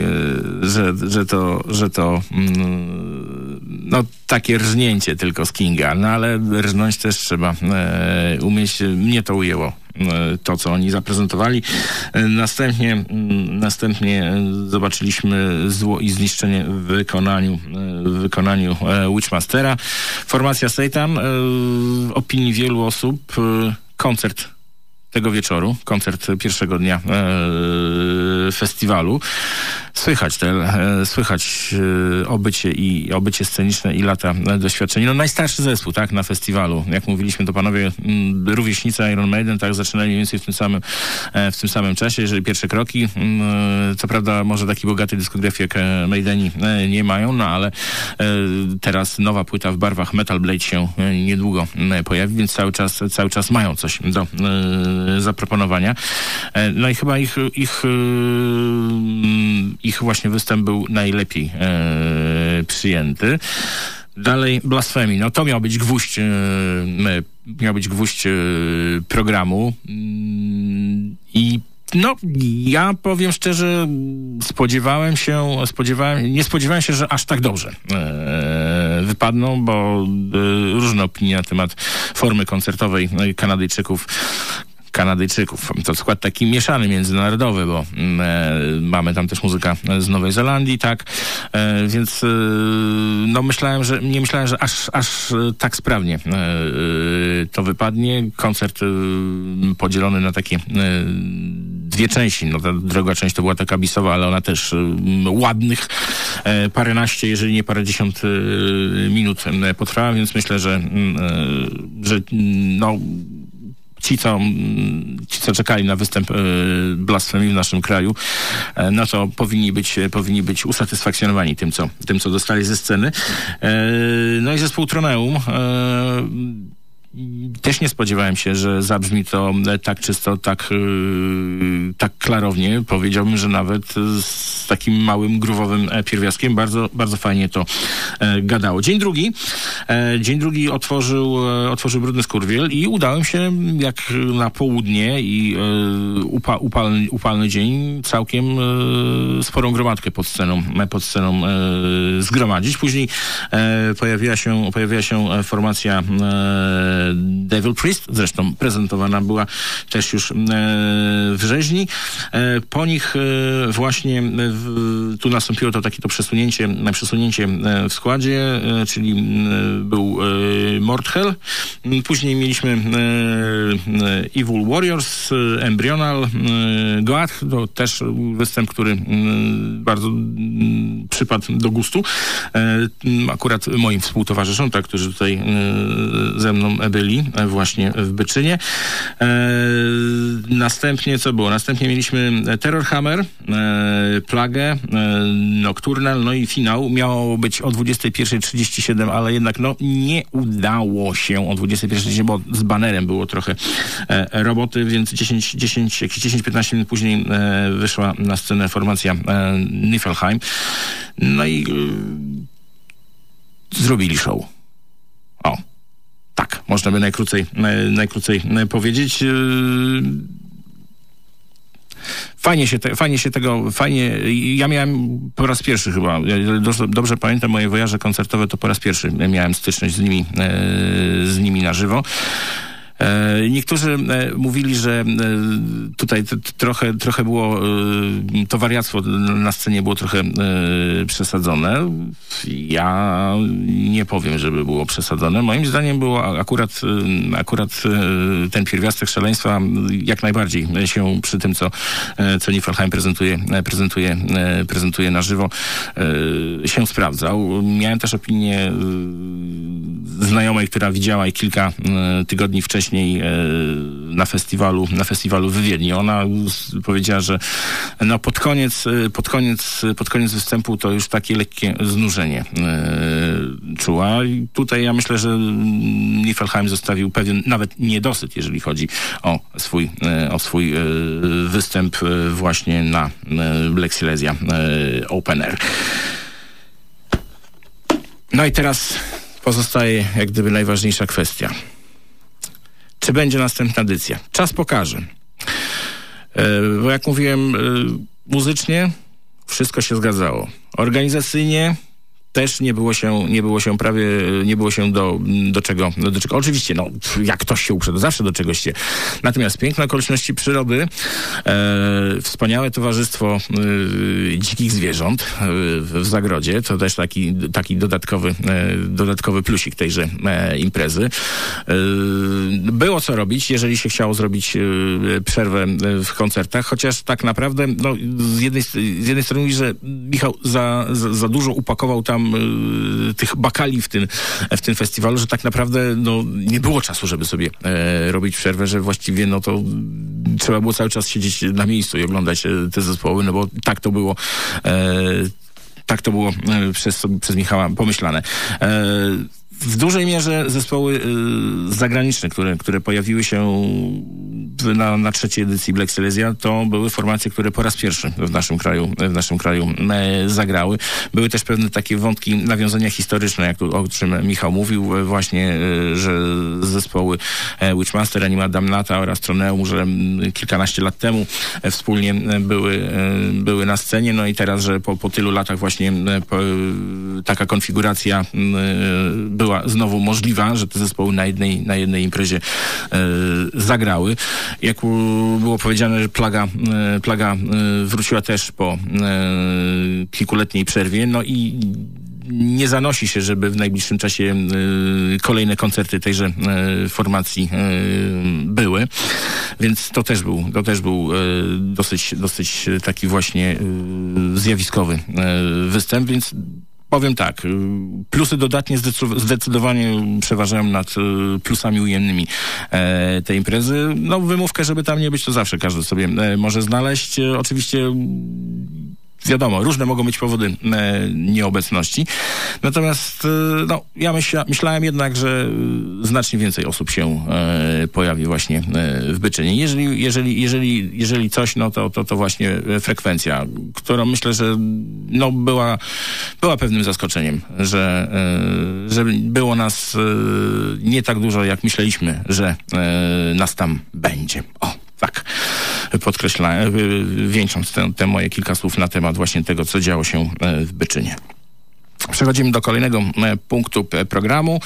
e, że, że to, że to mm, no, takie rżnięcie tylko z Kinga, no ale rżnąć też trzeba umieć. Mnie to ujęło to, co oni zaprezentowali. Następnie, mm, następnie zobaczyliśmy zło i zniszczenie w wykonaniu, w wykonaniu Witchmastera. Formacja Satan, w opinii wielu osób, koncert tego wieczoru, koncert pierwszego dnia e, festiwalu. Słychać te, e, słychać e, obycie i obycie sceniczne i lata e, doświadczeń. No najstarszy zespół, tak, na festiwalu. Jak mówiliśmy, to panowie mm, rówieśnicy Iron Maiden, tak, zaczynali mniej więcej w tym samym, w tym samym czasie, jeżeli pierwsze kroki. Mm, co prawda może taki bogaty dyskografii jak Maideni nie mają, no ale teraz nowa płyta w barwach Metal Blade się niedługo m, pojawi, więc cały czas, cały czas mają coś do zaproponowania. No i chyba ich, ich, ich właśnie występ był najlepiej e, przyjęty. Dalej blasfemii. No to miał być gwóźdź, e, miał być gwóźdź e, programu Mm, i no, ja powiem szczerze, spodziewałem się, spodziewałem, nie spodziewałem się, że aż tak dobrze e, wypadną, bo e, różne opinie na temat formy koncertowej e, Kanadyjczyków Kanadyjczyków. To skład taki mieszany, międzynarodowy, bo mm, e, mamy tam też muzyka z Nowej Zelandii, tak? E, więc e, no myślałem, że nie myślałem, że aż, aż tak sprawnie to wypadnie. Koncert podzielony na takie dwie części. No ta druga część to była taka bisowa, ale ona też ładnych paręnaście, jeżeli nie parędziesiąt minut potrwała, więc myślę, że, mm, że mm, no ci, co, mm, ci, co czekali na występ e, blasfemii w naszym kraju, no to powinni być, e, powinni być usatysfakcjonowani tym, co, tym, co dostali ze sceny. No i zespół Troneum. E, też nie spodziewałem się, że zabrzmi to e, tak czysto, tak, yy, tak klarownie. Powiedziałbym, że nawet z takim małym, grówowym e, pierwiastkiem. Bardzo, bardzo fajnie to e, gadało. Dzień drugi. E, dzień drugi otworzył, e, otworzył Brudny Skurwiel i udałem się jak na południe i e, upa, upalny, upalny dzień całkiem e, sporą gromadkę pod sceną, e, pod sceną e, zgromadzić. Później e, pojawiła się, pojawiła się e, formacja e, Devil Priest, zresztą prezentowana była też już w rzeźni. Po nich właśnie tu nastąpiło to takie to przesunięcie, przesunięcie w składzie, czyli był Mordhel. Później mieliśmy Evil Warriors, Embryonal, Goat, to też występ, który bardzo przypadł do gustu. Akurat moim współtowarzyszom, tak, którzy tutaj ze mną byli właśnie w Byczynie. Następnie co było? Następnie mieliśmy Terror Hammer, Plagę, Nocturnal, no i finał. Miało być o 21.37, ale jednak no nie udało się o 21.30, bo z banerem było trochę roboty, więc 10, 10, 10-15 minut później wyszła na scenę formacja Niflheim. No i zrobili show. Tak, można by najkrócej, najkrócej powiedzieć. Fajnie się, te, fajnie się tego, fajnie, ja miałem po raz pierwszy chyba, dobrze, dobrze pamiętam moje wojaże koncertowe, to po raz pierwszy miałem styczność z nimi, z nimi na żywo. E, niektórzy e, mówili, że e, tutaj trochę, trochę było to wariactwo na scenie było trochę przesadzone. Ja nie powiem, żeby było przesadzone. Moim zdaniem było akurat, akurat ten pierwiastek szaleństwa jak najbardziej się przy tym, co, co Niflheim prezentuje, prezentuje, prezentuje na żywo, się sprawdzał. Miałem też opinię znajomej, która widziała i kilka tygodni wcześniej wcześniej e, na festiwalu, na festiwalu w Wiedniu. Ona powiedziała, że no pod koniec, e, pod koniec, pod koniec występu to już takie lekkie znużenie e, czuła. I tutaj ja myślę, że Niflheim zostawił pewien nawet niedosyt, jeżeli chodzi o swój, o swój występ właśnie na Black Silesia Open Air. No i teraz pozostaje jak gdyby najważniejsza kwestia czy będzie następna edycja. Czas pokaże. E, bo jak mówiłem, e, muzycznie wszystko się zgadzało. Organizacyjnie też nie było się, nie było się prawie, nie było się do, do, czego, do czego. Oczywiście, no, jak ktoś się uprze, to zawsze do czegoś się. Natomiast piękne okoliczności przyrody, e, wspaniałe towarzystwo e, dzikich zwierząt e, w zagrodzie, to też taki, taki dodatkowy, e, dodatkowy plusik tejże e, imprezy. Było co robić, jeżeli się chciało zrobić przerwę w koncertach, chociaż tak naprawdę, no, z jednej, z jednej strony mówi, że Michał za, za, za dużo upakował tam Y, tych bakali w tym, w tym festiwalu, że tak naprawdę no, nie było czasu, żeby sobie e, robić przerwę, że właściwie no to trzeba było cały czas siedzieć na miejscu i oglądać e, te zespoły, no bo tak to było e, tak to było przez, przez Michała pomyślane. E, w dużej mierze zespoły y, zagraniczne, które, które pojawiły się na, na trzeciej edycji Black Silesia, to były formacje, które po raz pierwszy w naszym kraju, w naszym kraju e, zagrały. Były też pewne takie wątki nawiązania historyczne, jak tu, o czym Michał mówił, e, właśnie, e, że zespoły Witchmaster, Anima Damnata oraz Troneum, że kilkanaście lat temu wspólnie były, były na scenie, no i teraz, że po, po tylu latach właśnie taka konfiguracja była była znowu możliwa, że te zespoły na jednej, na jednej imprezie e, zagrały. Jak było powiedziane, że Plaga, e, Plaga e, wróciła też po kilkuletniej przerwie, no i nie zanosi się, żeby w najbliższym czasie y, kolejne koncerty tejże y, formacji y, były. Więc to też był, to też był dosyć, dosyć taki właśnie zjawiskowy występ, więc Powiem tak, y, plusy dodatnie zdecydowanie przeważają nad y, plusami ujemnymi e, tej imprezy. No wymówkę, żeby tam nie być, to zawsze każdy sobie e, może znaleźć. E, oczywiście wiadomo, różne mogą być powody e, nieobecności. Natomiast e, no, ja myśla, myślałem jednak, że znacznie więcej osób się e, pojawi właśnie e, w Byczynie. Jeżeli, jeżeli, jeżeli, jeżeli coś, no to, to, to właśnie frekwencja, którą myślę, że no, była, była pewnym zaskoczeniem, że, e, że było nas e, nie tak dużo, jak myśleliśmy, że nas tam będzie. O, tak podkreślałem, wieńcząc te, te moje kilka słów na temat właśnie tego, co działo się e, w Byczynie. Przechodzimy do kolejnego punktu programu.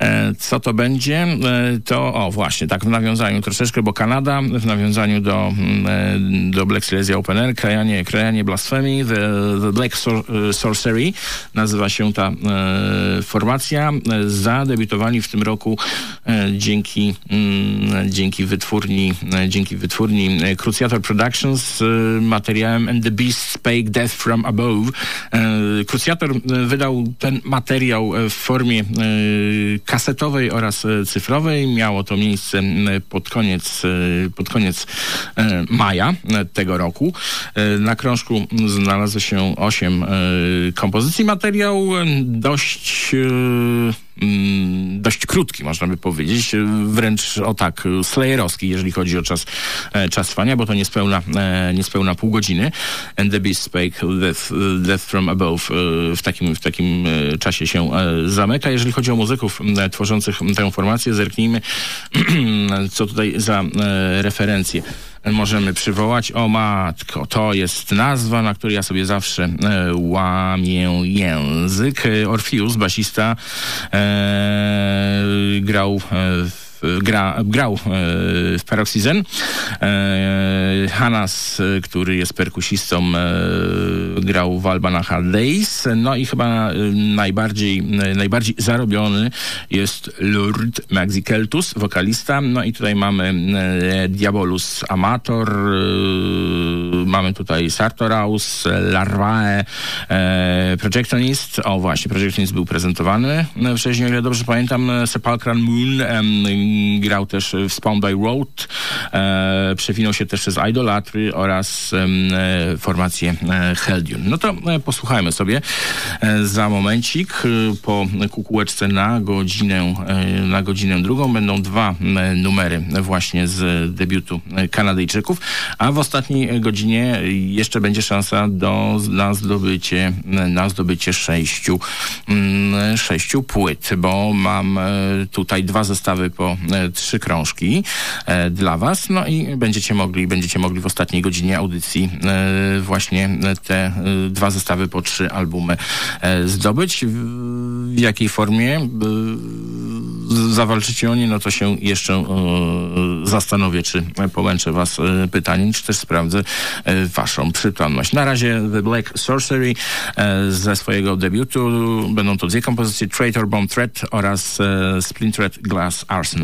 E, Co to będzie? E, To, o właśnie, tak w nawiązaniu troszeczkę, bo Kanada, w nawiązaniu do, e, do Black Silesia Open Air, krajanie, krajanie blasfemii, the, the Black Sor- Sorcery, nazywa się ta formacja. Zadebiutowali w tym roku dzięki, dzięki wytwórni, dzięki wytwórni Cruciator Productions z materiałem And the Beast Spake Death from Above. Cruciator wydał ten materiał e, w formie e, kasetowej oraz e, cyfrowej. Miało to miejsce pod koniec, pod koniec maja tego roku. Na krążku znalazło się osiem kompozycji. Materiał dość dość krótki, można by powiedzieć, wręcz o tak, slayerowski, jeżeli chodzi o czas, e, czas trwania, bo to niespełna, e, niespełna pół godziny. And the Beast Spake Death, Death from Above e, w takim, w takim czasie się zamyka. Jeżeli chodzi o muzyków tworzących tę formację, zerknijmy, co tutaj za referencje możemy przywołać. O matko, to jest nazwa, na której ja sobie zawsze e, łamię język. E, Orpheus, basista, e, grał e, w Gra, grał e, w Paroxyzen. E, Hanas, e, który jest perkusistą, grał w Albanacha Days. No i chyba najbardziej, najbardziej zarobiony jest Lurd Maxikeltus, wokalista. No i tutaj mamy Diabolus Amator, mamy tutaj Sartoraus, Larvae, Projectionist. O właśnie, Projectionist był prezentowany wcześniej, o ile dobrze pamiętam. Sepulchral Moon grał też w Spawn by Road, e, przewinął się też przez Idolatry oraz e, formację e, Heldion. No to e, posłuchajmy sobie e, za momencik e, po kukułeczce na godzinę, e, na godzinę drugą będą dwa numery właśnie z debiutu Kanadyjczyków, a w ostatniej godzinie jeszcze będzie szansa do, na zdobycie, na zdobycie sześciu, mm, sześciu płyt, bo mam tutaj dwa zestawy po trzy krążki e, dla was, no i będziecie mogli, będziecie mogli w ostatniej godzinie audycji e, właśnie te e, dwa zestawy po trzy albumy e, zdobyć. W, jakiej formie e, zawalczycie o nie, no to się jeszcze e, zastanowię, czy połączę was e, pytaniem, czy też sprawdzę e, waszą przytomność. Na razie The Black Sorcery e, ze swojego debiutu będą to dwie kompozycje Traitor Bomb Threat oraz e, Splintered Glass Arsenal.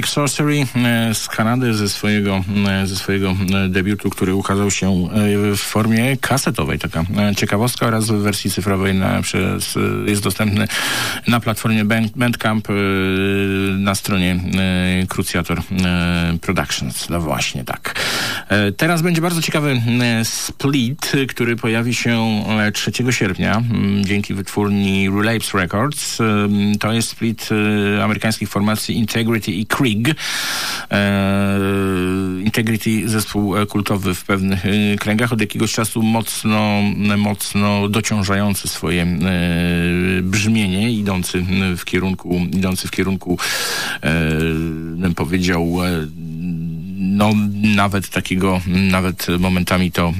Black Sorcery e, z Kanady ze swojego, e, ze swojego e, debiutu, który ukazał się w formie kasetowej. Taka ciekawostka oraz w wersji cyfrowej na, przez, jest dostępny na platformie Bandcamp na stronie Cruciator Productions. No właśnie tak. Teraz będzie bardzo ciekawy split, który pojawi się 3 sierpnia dzięki wytwórni Relapse Records. To jest split amerykańskich formacji Integrity i Krieg. E, Integrity, zespół kultowy w pewnych e, kręgach, od jakiegoś czasu mocno, mocno dociążający swoje e, brzmienie, idący w kierunku, idący w kierunku, bym powiedział, no nawet takiego, nawet momentami to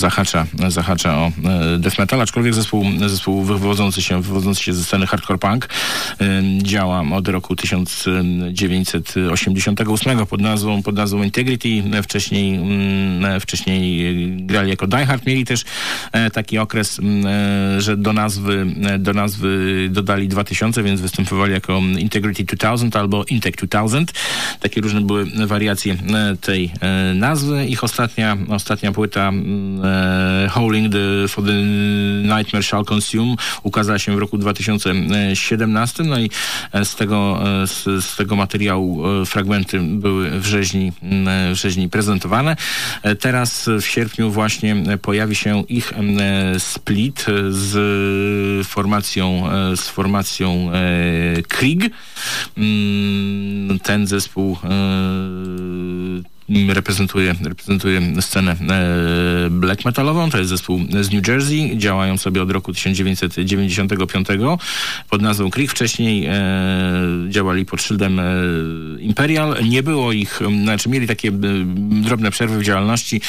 zahacza, zahacza o e, death metal, aczkolwiek zespół, zespół wywodzący się, wywodzący się ze sceny hardcore punk e, działa od roku 1988 pod nazwą, pod nazwą Integrity. Wcześniej, mm, wcześniej grali jako Die Hard. Mieli też e, taki okres, mm, e, że do nazwy, e, do nazwy dodali 2000, więc występowali jako Integrity 2000 albo Integ 2000. Takie różne były wariacje e, tej e, nazwy. Ich ostatnia, ostatnia płyta mm, e, Howling the, for the Nightmare Shall Consume ukazała się w roku 2017. No i e, z tego, e, z, z tego materiału e, fragmenty były w rzeźni, w rzeźni prezentowane. Teraz w sierpniu właśnie pojawi się ich split z formacją, z formacją Krieg. Mm, Ten zespół reprezentuje, reprezentuje scenę e, black metalową. To jest zespół z New Jersey. Działają sobie od roku 1995 pod nazwą Krieg. Wcześniej e, działali pod szyldem e, Imperial. Nie było ich, znaczy mieli takie drobne przerwy w działalności.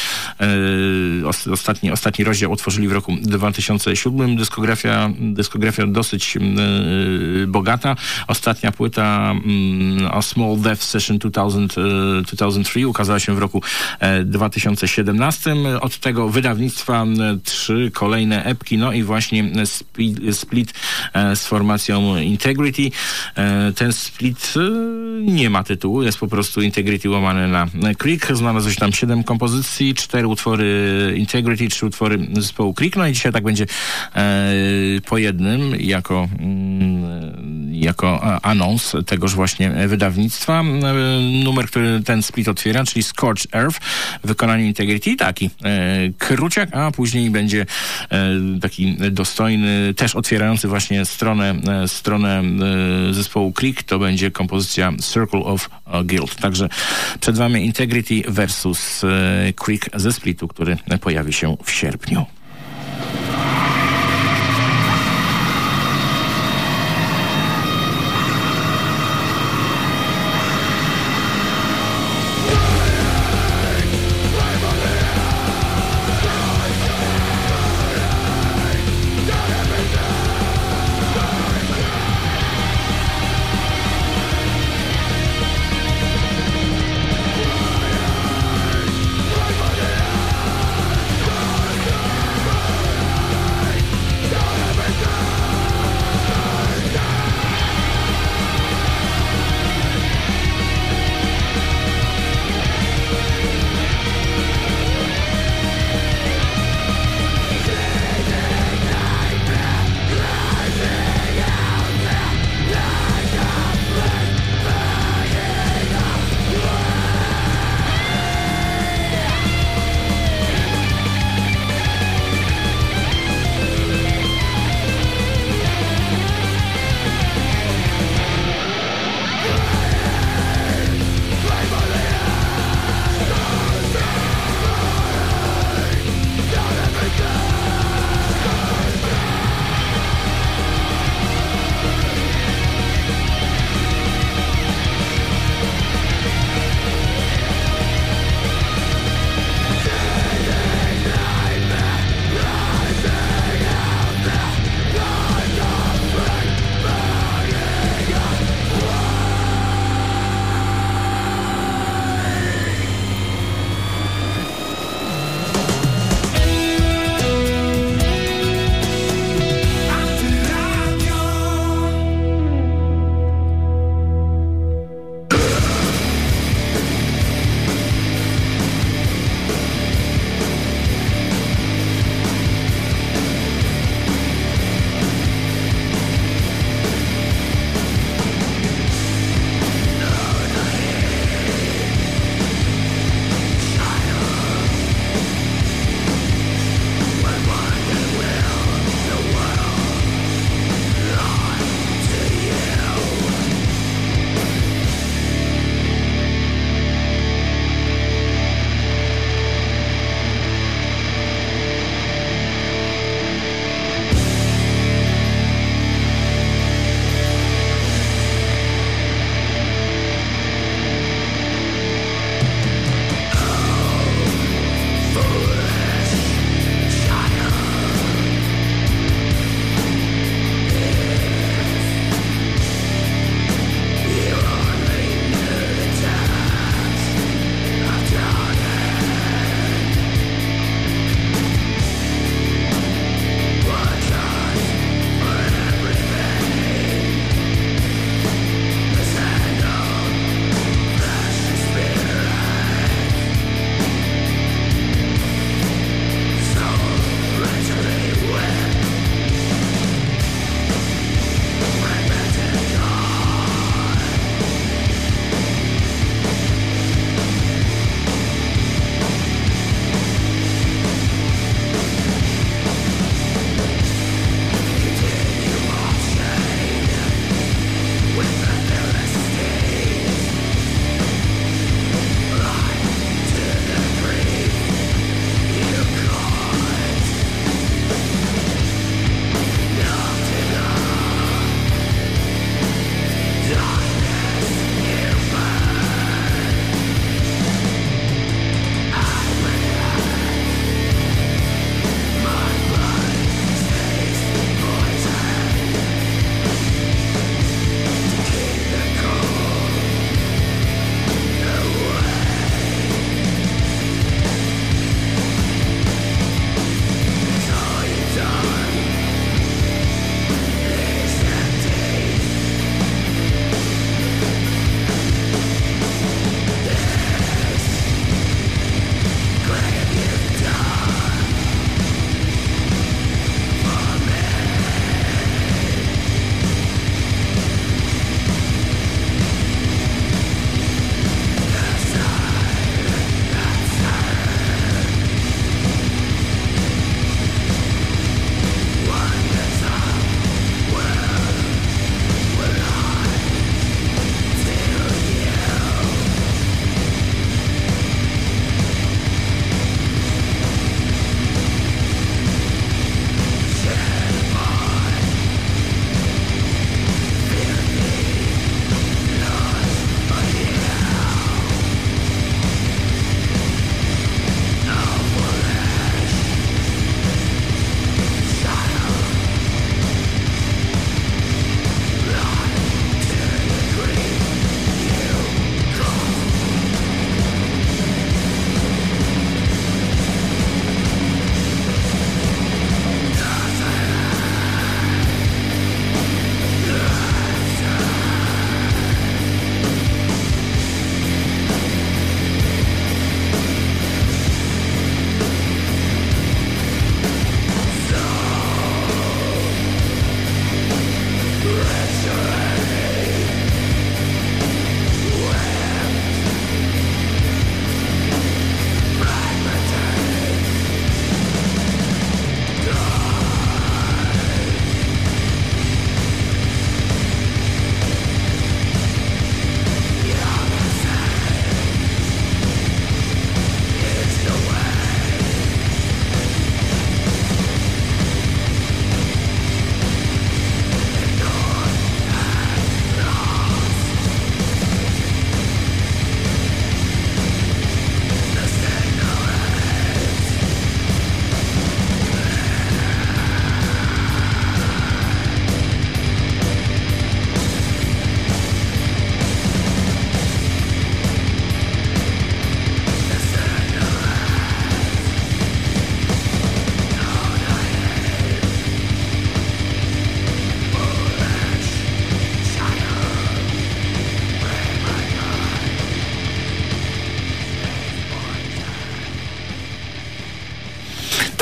Os, ostatni, ostatni rozdział otworzyli w roku 2007. Dyskografia, dyskografia dosyć bogata. Ostatnia płyta A Small Death Session 2000, e, 2003 ukazała się w roku e, 2017. Od tego wydawnictwa trzy kolejne epki, no i właśnie split e, z formacją Integrity. E, Ten split e, nie ma tytułu, jest po prostu Integrity łamane na Creek. Znalazło się tam siedem kompozycji, cztery utwory Integrity, trzy utwory zespołu Creek. No i dzisiaj tak będzie e, po jednym jako, mm, jako e, anons tegoż właśnie wydawnictwa. E, Numer, który ten split otwiera, czyli Scorched Earth w wykonaniu Integrity, taki e, kruciak, a później będzie e, taki dostojny, też otwierający właśnie stronę, e, stronę zespołu Creek, to będzie kompozycja Circle of Guild. Także przed wami Integrity versus Creek ze splitu, który pojawi się w sierpniu.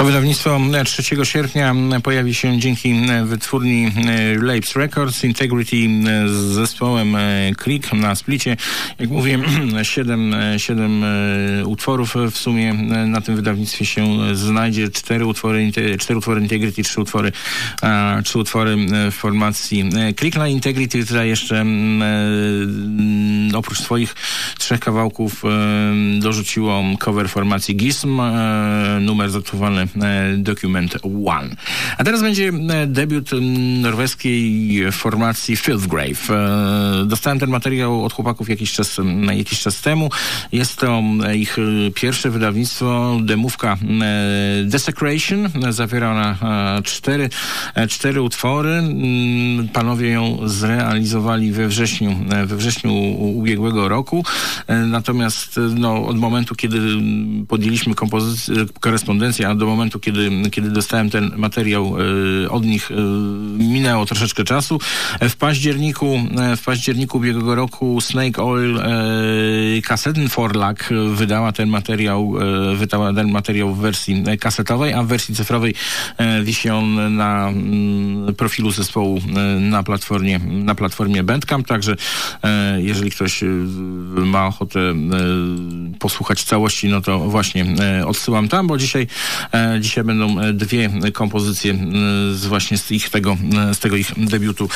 Wydawnictwo 3 sierpnia pojawi się dzięki wytwórni Lapes Records, Integrity z zespołem Click na splicie. Jak mówię, 7, 7 utworów w sumie na tym wydawnictwie się znajdzie. 4 utwory, 4 utwory Integrity, 3 utwory, 3 utwory w formacji Click na Integrity, która jeszcze oprócz swoich trzech kawałków dorzuciło cover formacji Gizm, numer zatytułowany Document One. A teraz będzie debiut norweskiej formacji Filthgrave. Dostałem ten materiał od chłopaków jakiś czas, jakiś czas temu. Jest to ich pierwsze wydawnictwo, demówka Desecration. Zawiera ona cztery, cztery utwory. Panowie ją zrealizowali we wrześniu, we wrześniu ubiegłego roku. Natomiast no, od momentu, kiedy podjęliśmy korespondencję, a do momentu, kiedy, kiedy dostałem ten materiał od nich, minęło troszeczkę czasu. W październiku, w październiku ubiegłego roku Snake Oil Kaseten Forlag wydała ten materiał, wydała ten materiał w wersji kasetowej, a w wersji cyfrowej wisi on na profilu zespołu na platformie, na platformie Bandcamp, także jeżeli ktoś ma ochotę posłuchać całości, no to właśnie odsyłam tam, bo dzisiaj, dzisiaj będą dwie kompozycje z właśnie z ich tego, z tego ich debiutu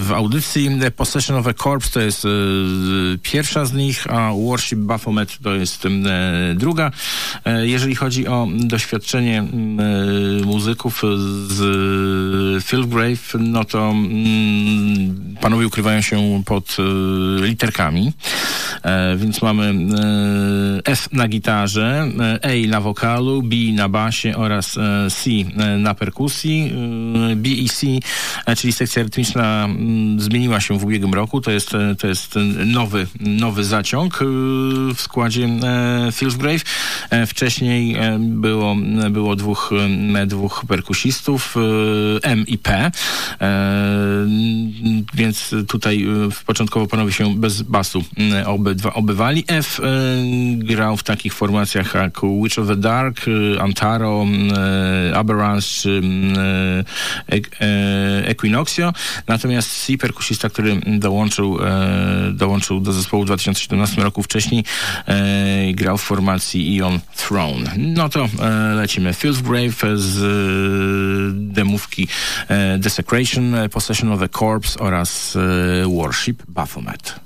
w audycji. Possession of a Corpse to jest pierwsza z nich, a Worship Baphomet to jest druga. Jeżeli chodzi o doświadczenie muzyków z Philgrave, no to panowie ukrywają się pod literkami, więc mamy F na gitarze, A na wokalu, B na basie oraz C na perkusji. B i C, czyli sekcja rytmiczna zmieniła się w ubiegłym roku. To jest, to jest nowy, nowy zaciąg w składzie Philgrave. Wcześniej było, było dwóch, dwóch perkusistów, M i P, więc tutaj początkowo panowie się bez basu obydwa obywali. F grał w takich formacjach jak Witch of the Dark, Antaro, Aberrance czy Equinoxio. Natomiast C, perkusista, który dołączył, dołączył do zespołu w 2017 roku wcześniej, grał w formacji Ion Throne. No to lecimy. Filthgrave z demówki Desecration, Possession of a Corpse oraz Worship Baphomet.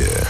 Rok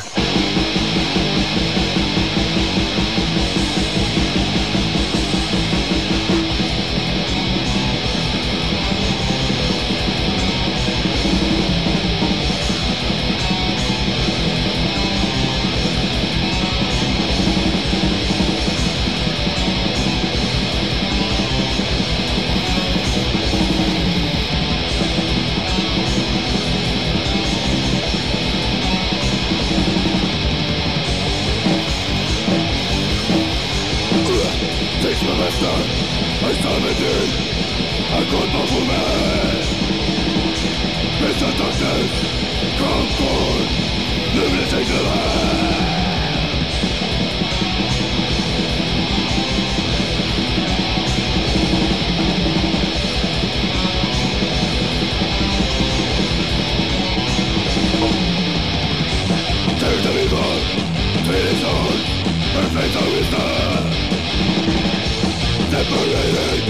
separated,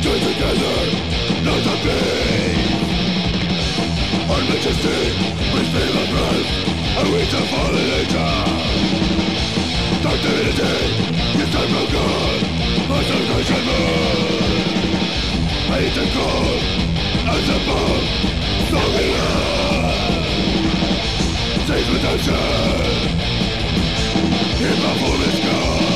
joined together, not a peace. Our majesty, we feel our breath, and we to fall in nature. Dark divinity, you stand from God, as a nation moon. Hate and cold, as a bomb, so are. Safe redemption, in my fullest God.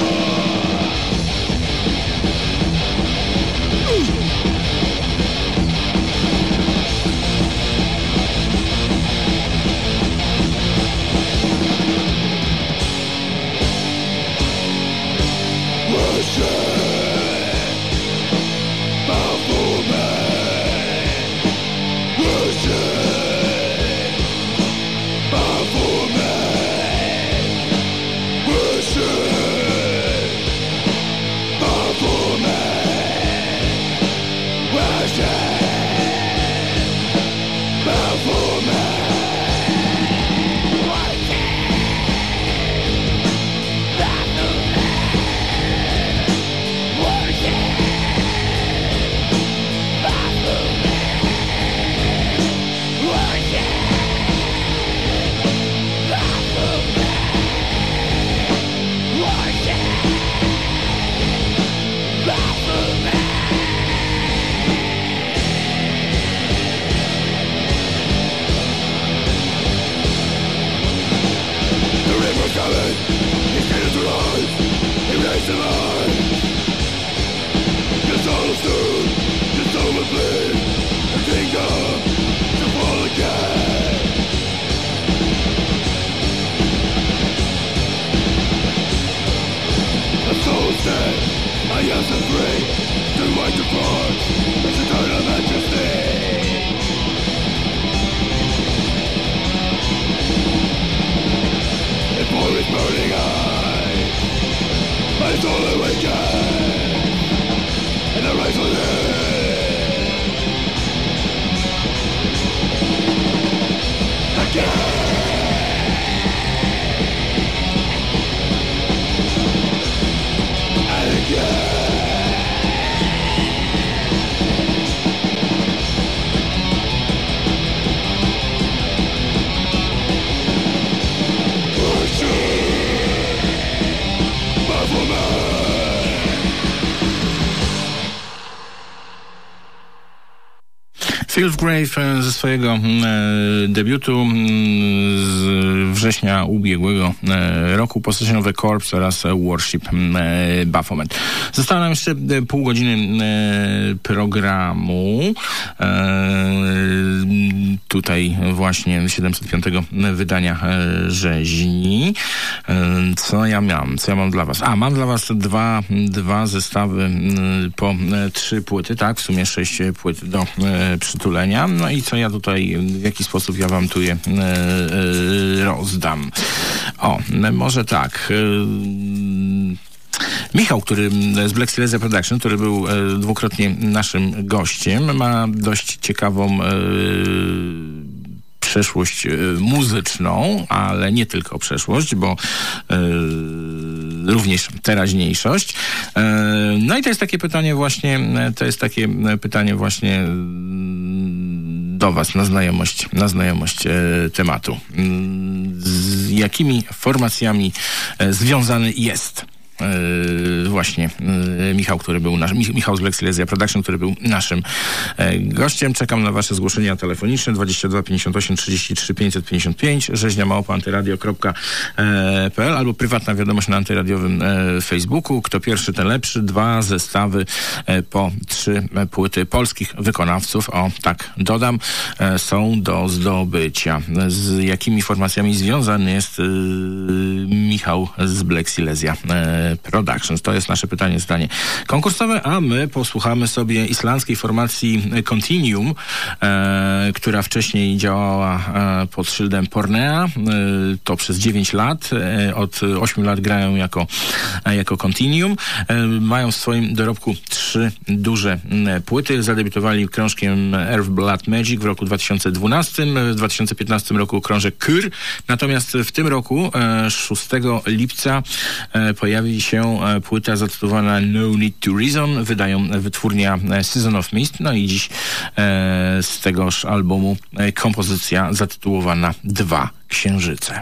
erase the lies Your soul is soon, your soul will bleed And think of, fall again The soul said, I am the free To my depart, it's eternal majesty It for is burning up fight for the and. Again. Again. E, ze swojego mm, e, debiutu mm, z września ubiegłego e, roku Possession of the Corpse oraz Worship mm, Baphomet. Zostało nam jeszcze pół godziny programu. Tutaj właśnie 705 wydania rzeźni. Co ja mam? Co ja mam dla was? A, mam dla was dwa, dwa zestawy po trzy płyty, tak? W sumie sześć płyt do przytulenia no i co ja tutaj, w jaki sposób ja wam tu je e, e, rozdam. O, może tak. E, Michał, który z Black Silesia Production, który był e, dwukrotnie naszym gościem, ma dość ciekawą e, przeszłość e, muzyczną, ale nie tylko przeszłość, bo również teraźniejszość. no i to jest takie pytanie właśnie, to jest takie pytanie właśnie do Was na znajomość, na znajomość e, tematu. Mm, z jakimi formacjami e, związany jest właśnie yy, Michał, który był nasz, Michał z Black Silesia Production, który był naszym yy, gościem. Czekam na wasze zgłoszenia telefoniczne 22 58 33 555 rzeźnia małpa antyradio.pl albo prywatna wiadomość na antyradiowym Facebooku. Kto pierwszy, ten lepszy. Dwa zestawy po trzy płyty polskich wykonawców. O, tak dodam, są do zdobycia. Z jakimi formacjami związany jest Michał z Black Silesia Productions? To jest nasze pytanie, zdanie konkursowe, a my posłuchamy sobie islandzkiej formacji Continuum, e, która wcześniej działała e, pod szyldem Pornea. E, to przez 9 lat. E, od 8 lat grają jako, e, jako Continuum. E, mają w swoim dorobku trzy duże płyty. Zadebiutowali krążkiem Earth Blood Magic w roku 2012. W 2015 roku krążek Kyr. Natomiast w tym roku, 6 lipca, pojawi się e, płyta zatytułowana No Need to Reason. Wydają wytwórnia e, Season of Mist. No i dziś e, z tegoż albumu kompozycja zatytułowana Dwa Księżyce.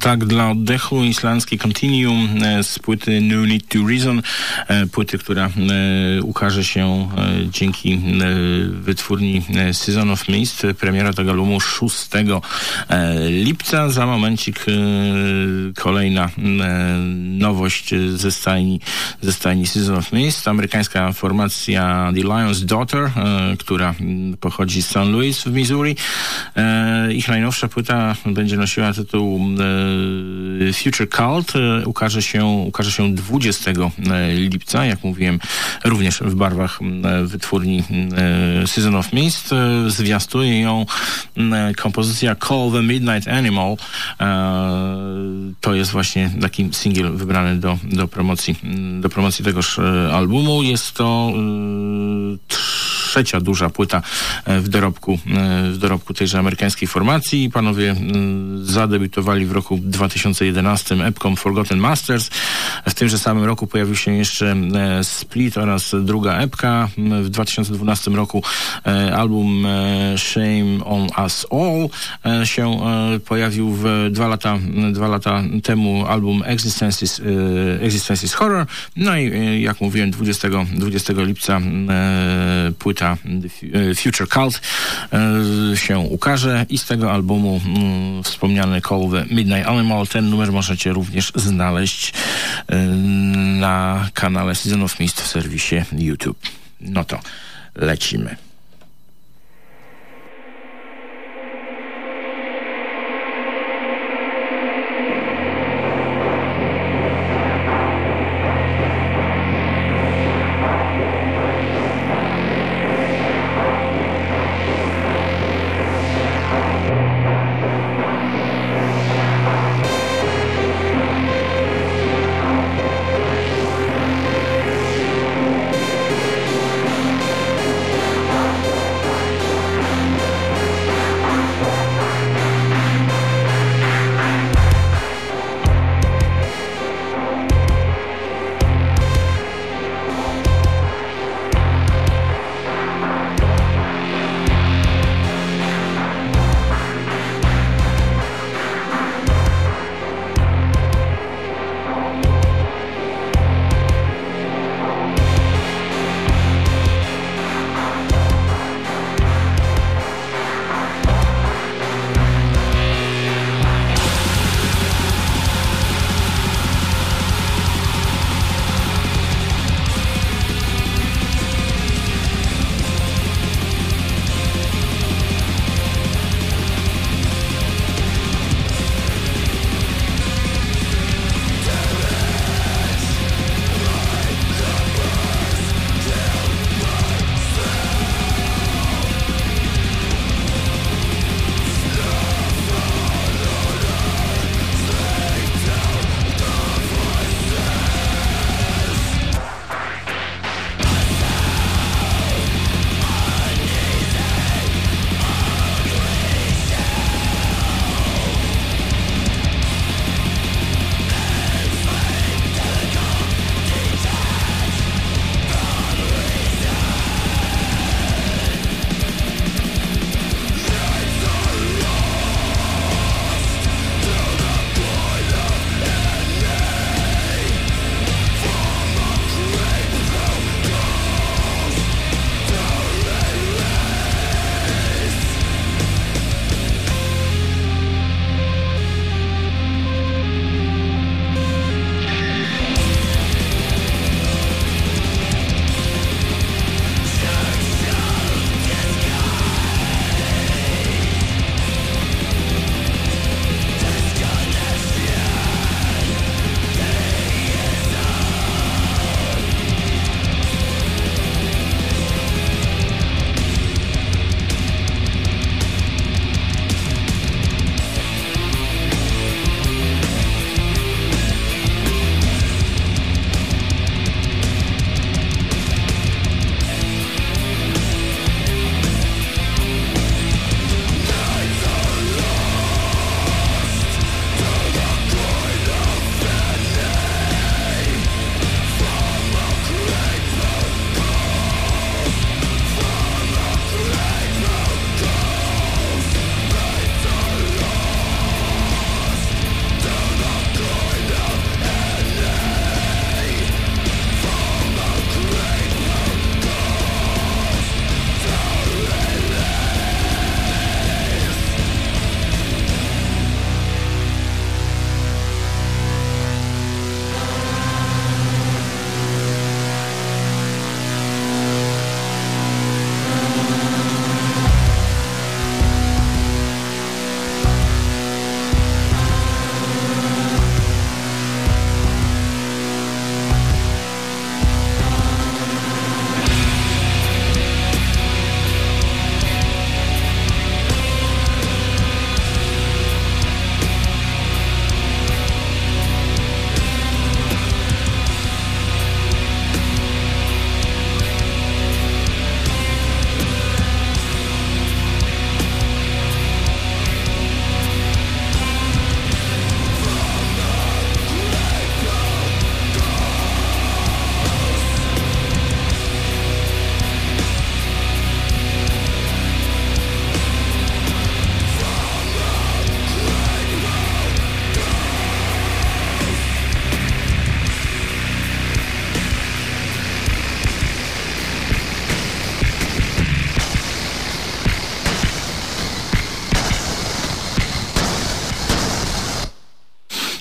Tak dla oddechu islandzki Continuum e, z płyty No Need to Reason, e, płyty, która e, ukaże się dzięki wytwórni Season of Mist. Premiera tego albumu 6 lipca. Za momencik kolejna nowość ze stajni, ze stajni Season of Mist. Amerykańska formacja The Lion's Daughter, która pochodzi z St. Louis w Missouri. Ich najnowsza płyta będzie nosiła tytuł Future Cult e, ukaże się, ukaże się 20 e, lipca, jak mówiłem, również w barwach wytwórni Season of Mist. Zwiastuje ją kompozycja Call the Midnight Animal. To jest właśnie taki singiel wybrany do, do, promocji, do promocji tegoż albumu. Jest to trzecia duża płyta w dorobku, w dorobku tejże amerykańskiej formacji. Panowie zadebiutowali w roku 2011 Epcom Forgotten Masters. W tymże samym roku pojawił się jeszcze e, Split oraz druga epka. W 2012 roku e, album e, Shame on Us All się pojawił w dwa lata, dwa lata temu album Existences, Existences Horror. No i jak mówiłem 20, 20 lipca płyta Future Cult się ukaże i z tego albumu mm, wspomniany the Midnight Animal. Ten numer możecie również znaleźć y, na kanale Season of Mist w serwisie YouTube. No to lecimy.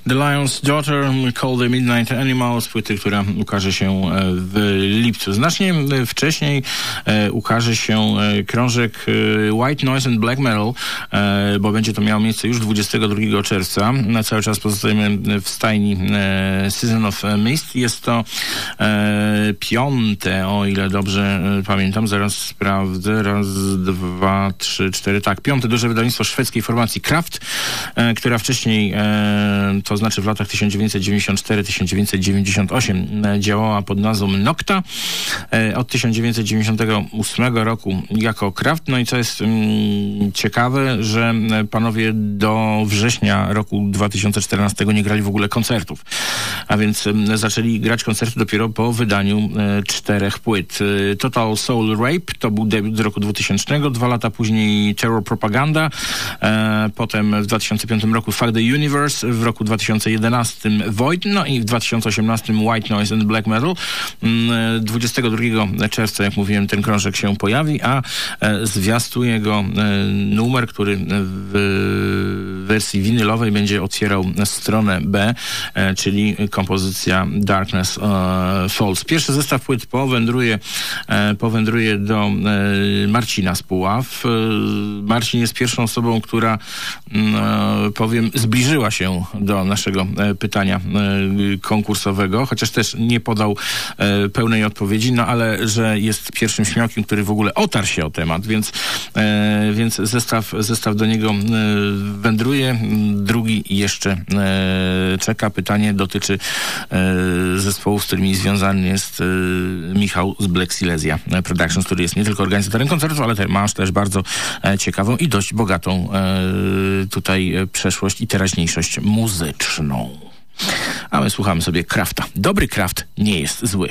The Lion's Daughter, Call the Midnight Animals, płyty, która ukaże się e, w lipcu. Znacznie e, wcześniej e, ukaże się krążek White Noise and Black Metal, bo będzie to miało miejsce już 22 czerwca. Na cały czas pozostajemy w stajni Season of Mist. Jest to piąte, o ile dobrze pamiętam, zaraz sprawdzę, raz, dwa, trzy, cztery, tak, piąte duże wydawnictwo szwedzkiej formacji Kraft, która wcześniej, e, to znaczy w latach 1994-1998 e, działała pod nazwą Nocta, e, od 1998 roku jako Kraft, no i co jest mm, ciekawe, że e, panowie do września roku 2014 nie grali w ogóle koncertów, a więc zaczęli grać koncerty dopiero po wydaniu czterech płyt. Total Soul Rape to był debiut z roku 2000, dwa lata później Terror Propaganda, potem w 2005 roku Fuck the Universe, w roku 2011 Void, no i w 2018 White Noise and Black Metal. Mm, e, 22 czerwca, jak mówiłem, ten krążek się pojawi, a e, zwiastuje go e, numer, który w wersji winylowej będzie otwierał stronę B, czyli kompozycja Darkness Falls. Pierwszy zestaw płyt powędruje, powędruje do Marcina z Puław. Marcin jest pierwszą osobą, która, mm, powiem, zbliżyła się do naszego e, pytania e, konkursowego, chociaż też nie podał e, pełnej odpowiedzi, no ale że jest pierwszym śmiałkiem, który w ogóle otarł się o temat, więc, więc zestaw, zestaw do niego wędruje. Drugi jeszcze czeka. Pytanie dotyczy zespołu, z którymi związany jest Michał z Black Silesia Productions, który jest nie tylko organizatorem koncertu, ale te, masz też bardzo ciekawą i dość bogatą tutaj przeszłość i teraźniejszość muzyczną. A my słuchamy sobie Krafta. Dobry Kraft nie jest zły.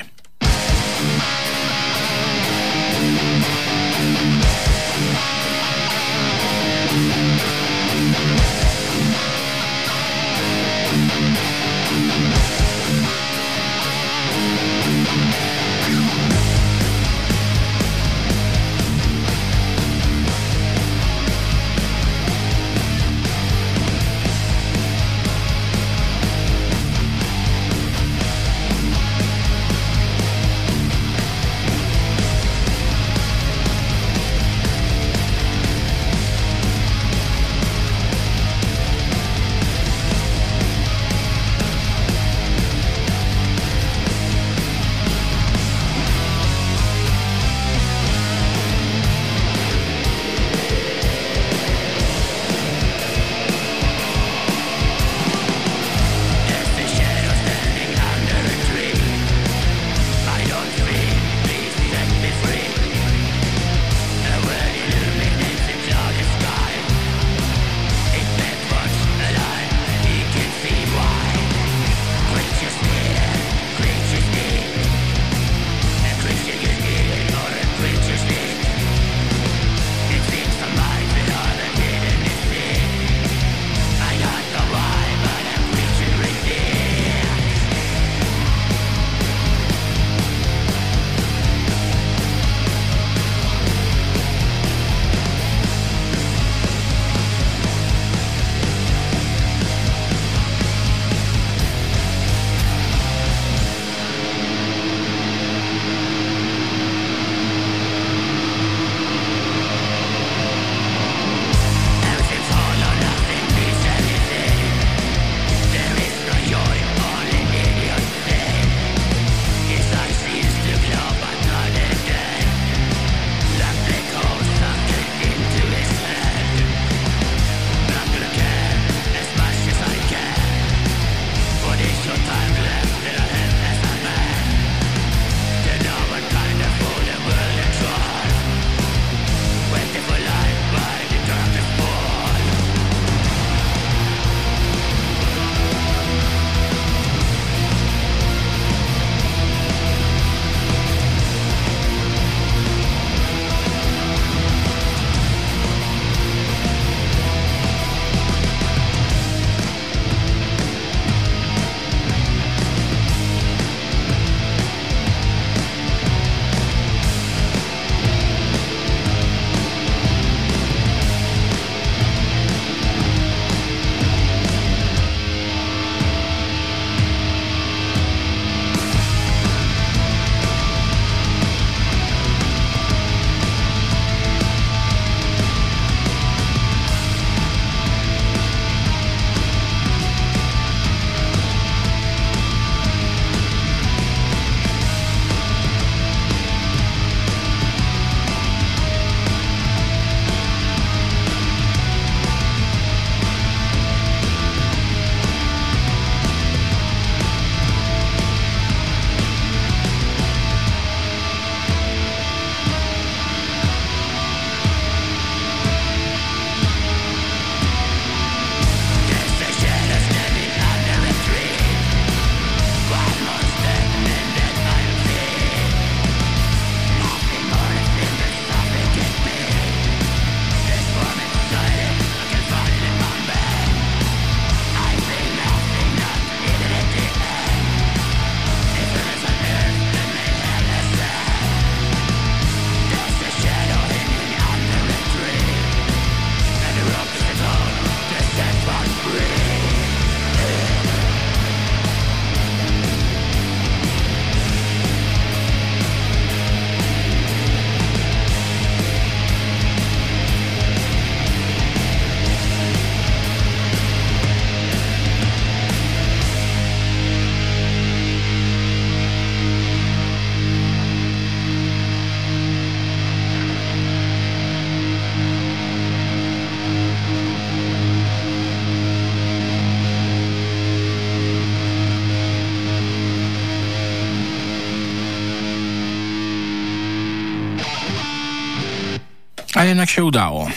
Jednak się udało.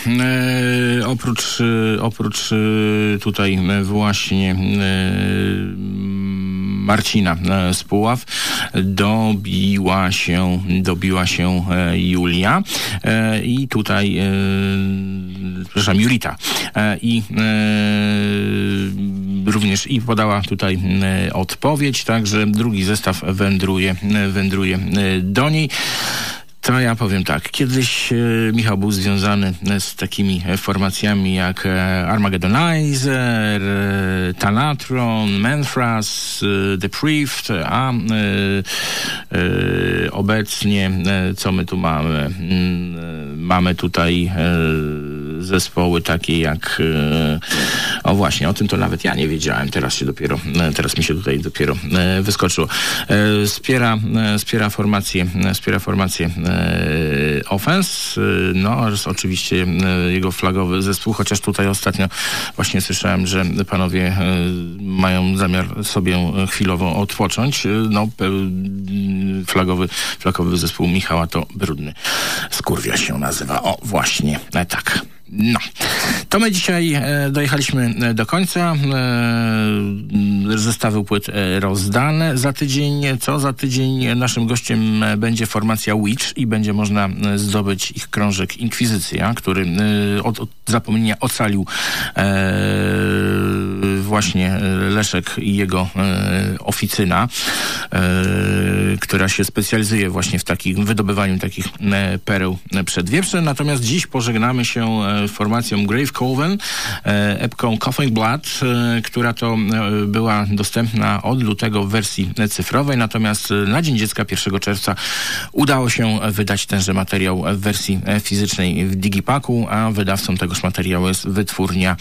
E, oprócz, e, oprócz e, tutaj e, właśnie Marcina z Puław dobiła się, dobiła się Julia i tutaj przepraszam, Julita i również i podała tutaj odpowiedź, także drugi zestaw wędruje, wędruje do niej. To ja powiem tak. Kiedyś e, Michał był związany e, z takimi e, formacjami jak Armageddonizer, Tanatron, Menthras, e, The Priest, a obecnie co my tu mamy? Mm, mamy tutaj zespoły takie jak e, o właśnie, o tym to nawet ja nie wiedziałem. Teraz się dopiero, e, teraz mi się tutaj dopiero e, wyskoczyło. Wspiera, wspiera formację, wspiera formację Offense, e, no oczywiście jego flagowy zespół, chociaż tutaj ostatnio właśnie słyszałem, że panowie mają zamiar sobie chwilowo odpocząć. No, flagowy, flagowy zespół Michała to Brudny Skurwia się nazywa. O, właśnie, tak. No, to my dzisiaj e, dojechaliśmy e, do końca. E, zestawy płyt e, rozdane. Za tydzień, co? Za tydzień naszym gościem e, będzie formacja Witch i będzie można zdobyć ich krążek Inkwizycja, który e, od, od zapomnienia ocalił właśnie e, Leszek i jego e, oficyna, e, która się specjalizuje właśnie w takim wydobywaniu takich pereł przed wieprzem. Natomiast dziś pożegnamy się formacją Grave Coven, epką Coughing Blood, która to była dostępna od lutego w wersji cyfrowej, natomiast na Dzień Dziecka 1 czerwca udało się wydać tenże materiał w wersji fizycznej w Digipaku, a wydawcą tegoż materiału jest wytwórnia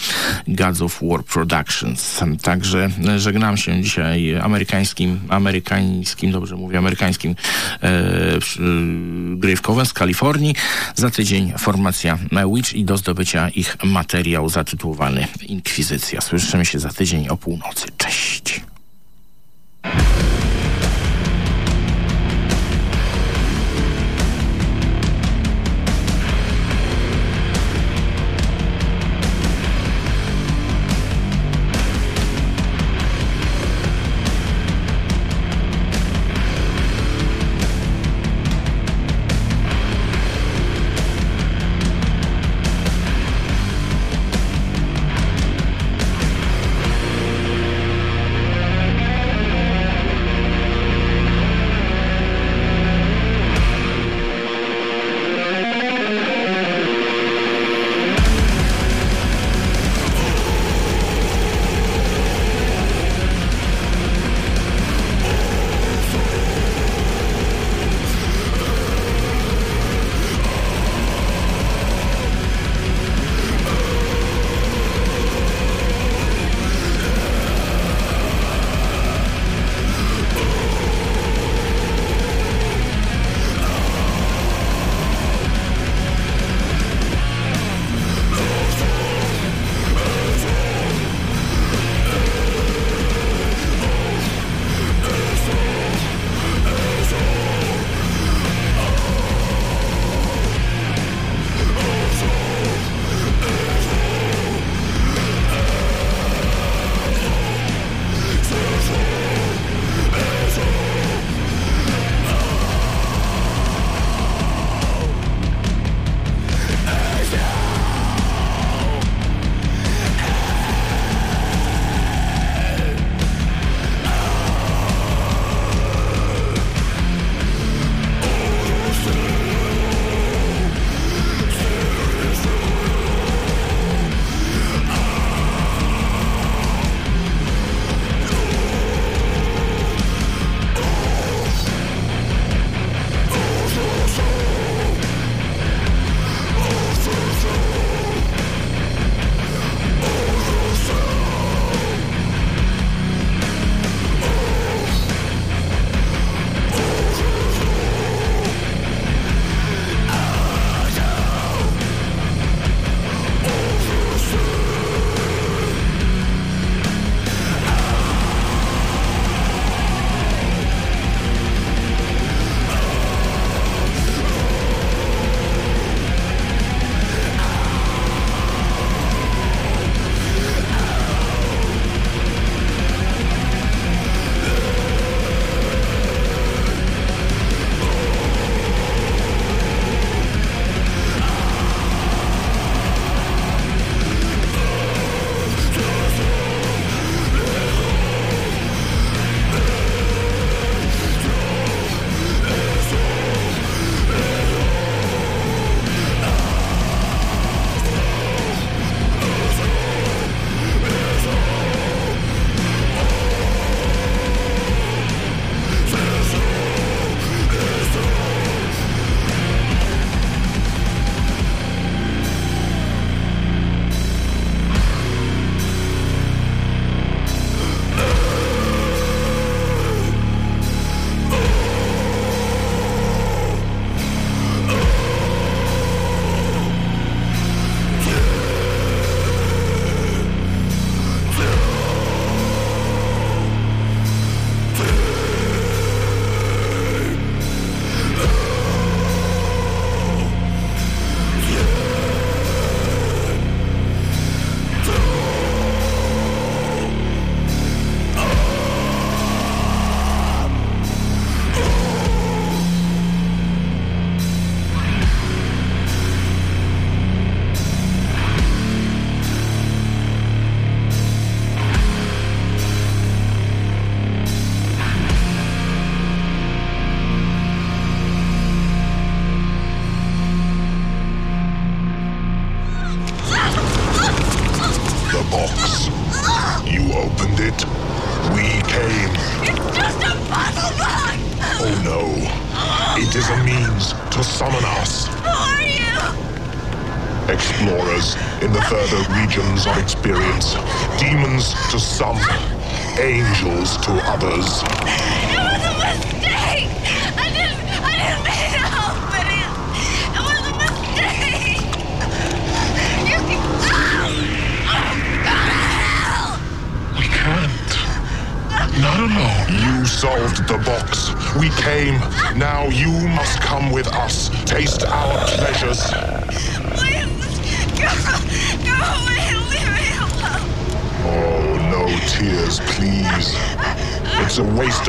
Gods of War Productions. Także e, żegnam się dzisiaj amerykańskim, amerykańskim, dobrze mówię, amerykańskim e, Coven z Kalifornii. Za tydzień formacja Witch i do zdobycia ich materiał zatytułowany Inkwizycja. Słyszymy się za tydzień o północy. Cześć!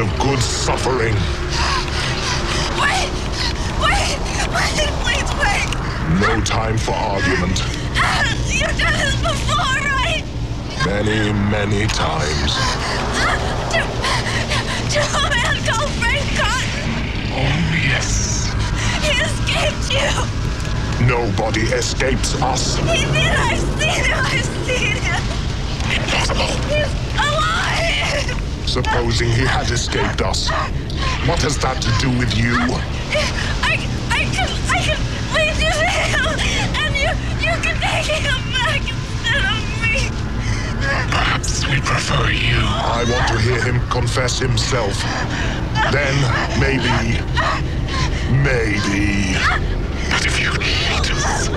Of good suffering. Wait! Wait! Wait, please wait! No time for argument. You've done this before, right? Many, many times. To, to a man called Frank Cotton. Oh, yes. He escaped you. Nobody escapes us. He did. I've seen him. I've seen him. Impossible. He's. Supposing he had escaped us. What has that to do with you? I, I can, I can lead you to him, and you, you can take him back instead of me. Perhaps we prefer you. I want to hear him confess himself. Then, maybe. Maybe. But if you hate us,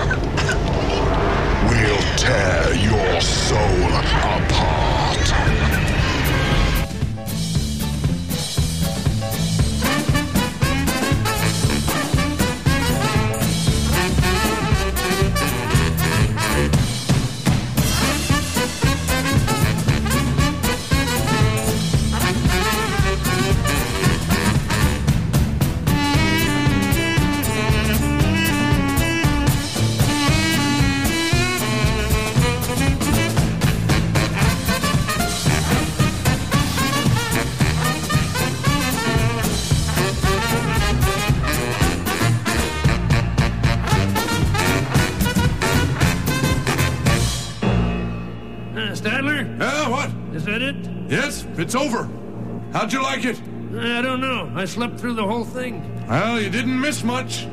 we'll tear your soul apart. I slept through the whole thing. Well, you didn't miss much.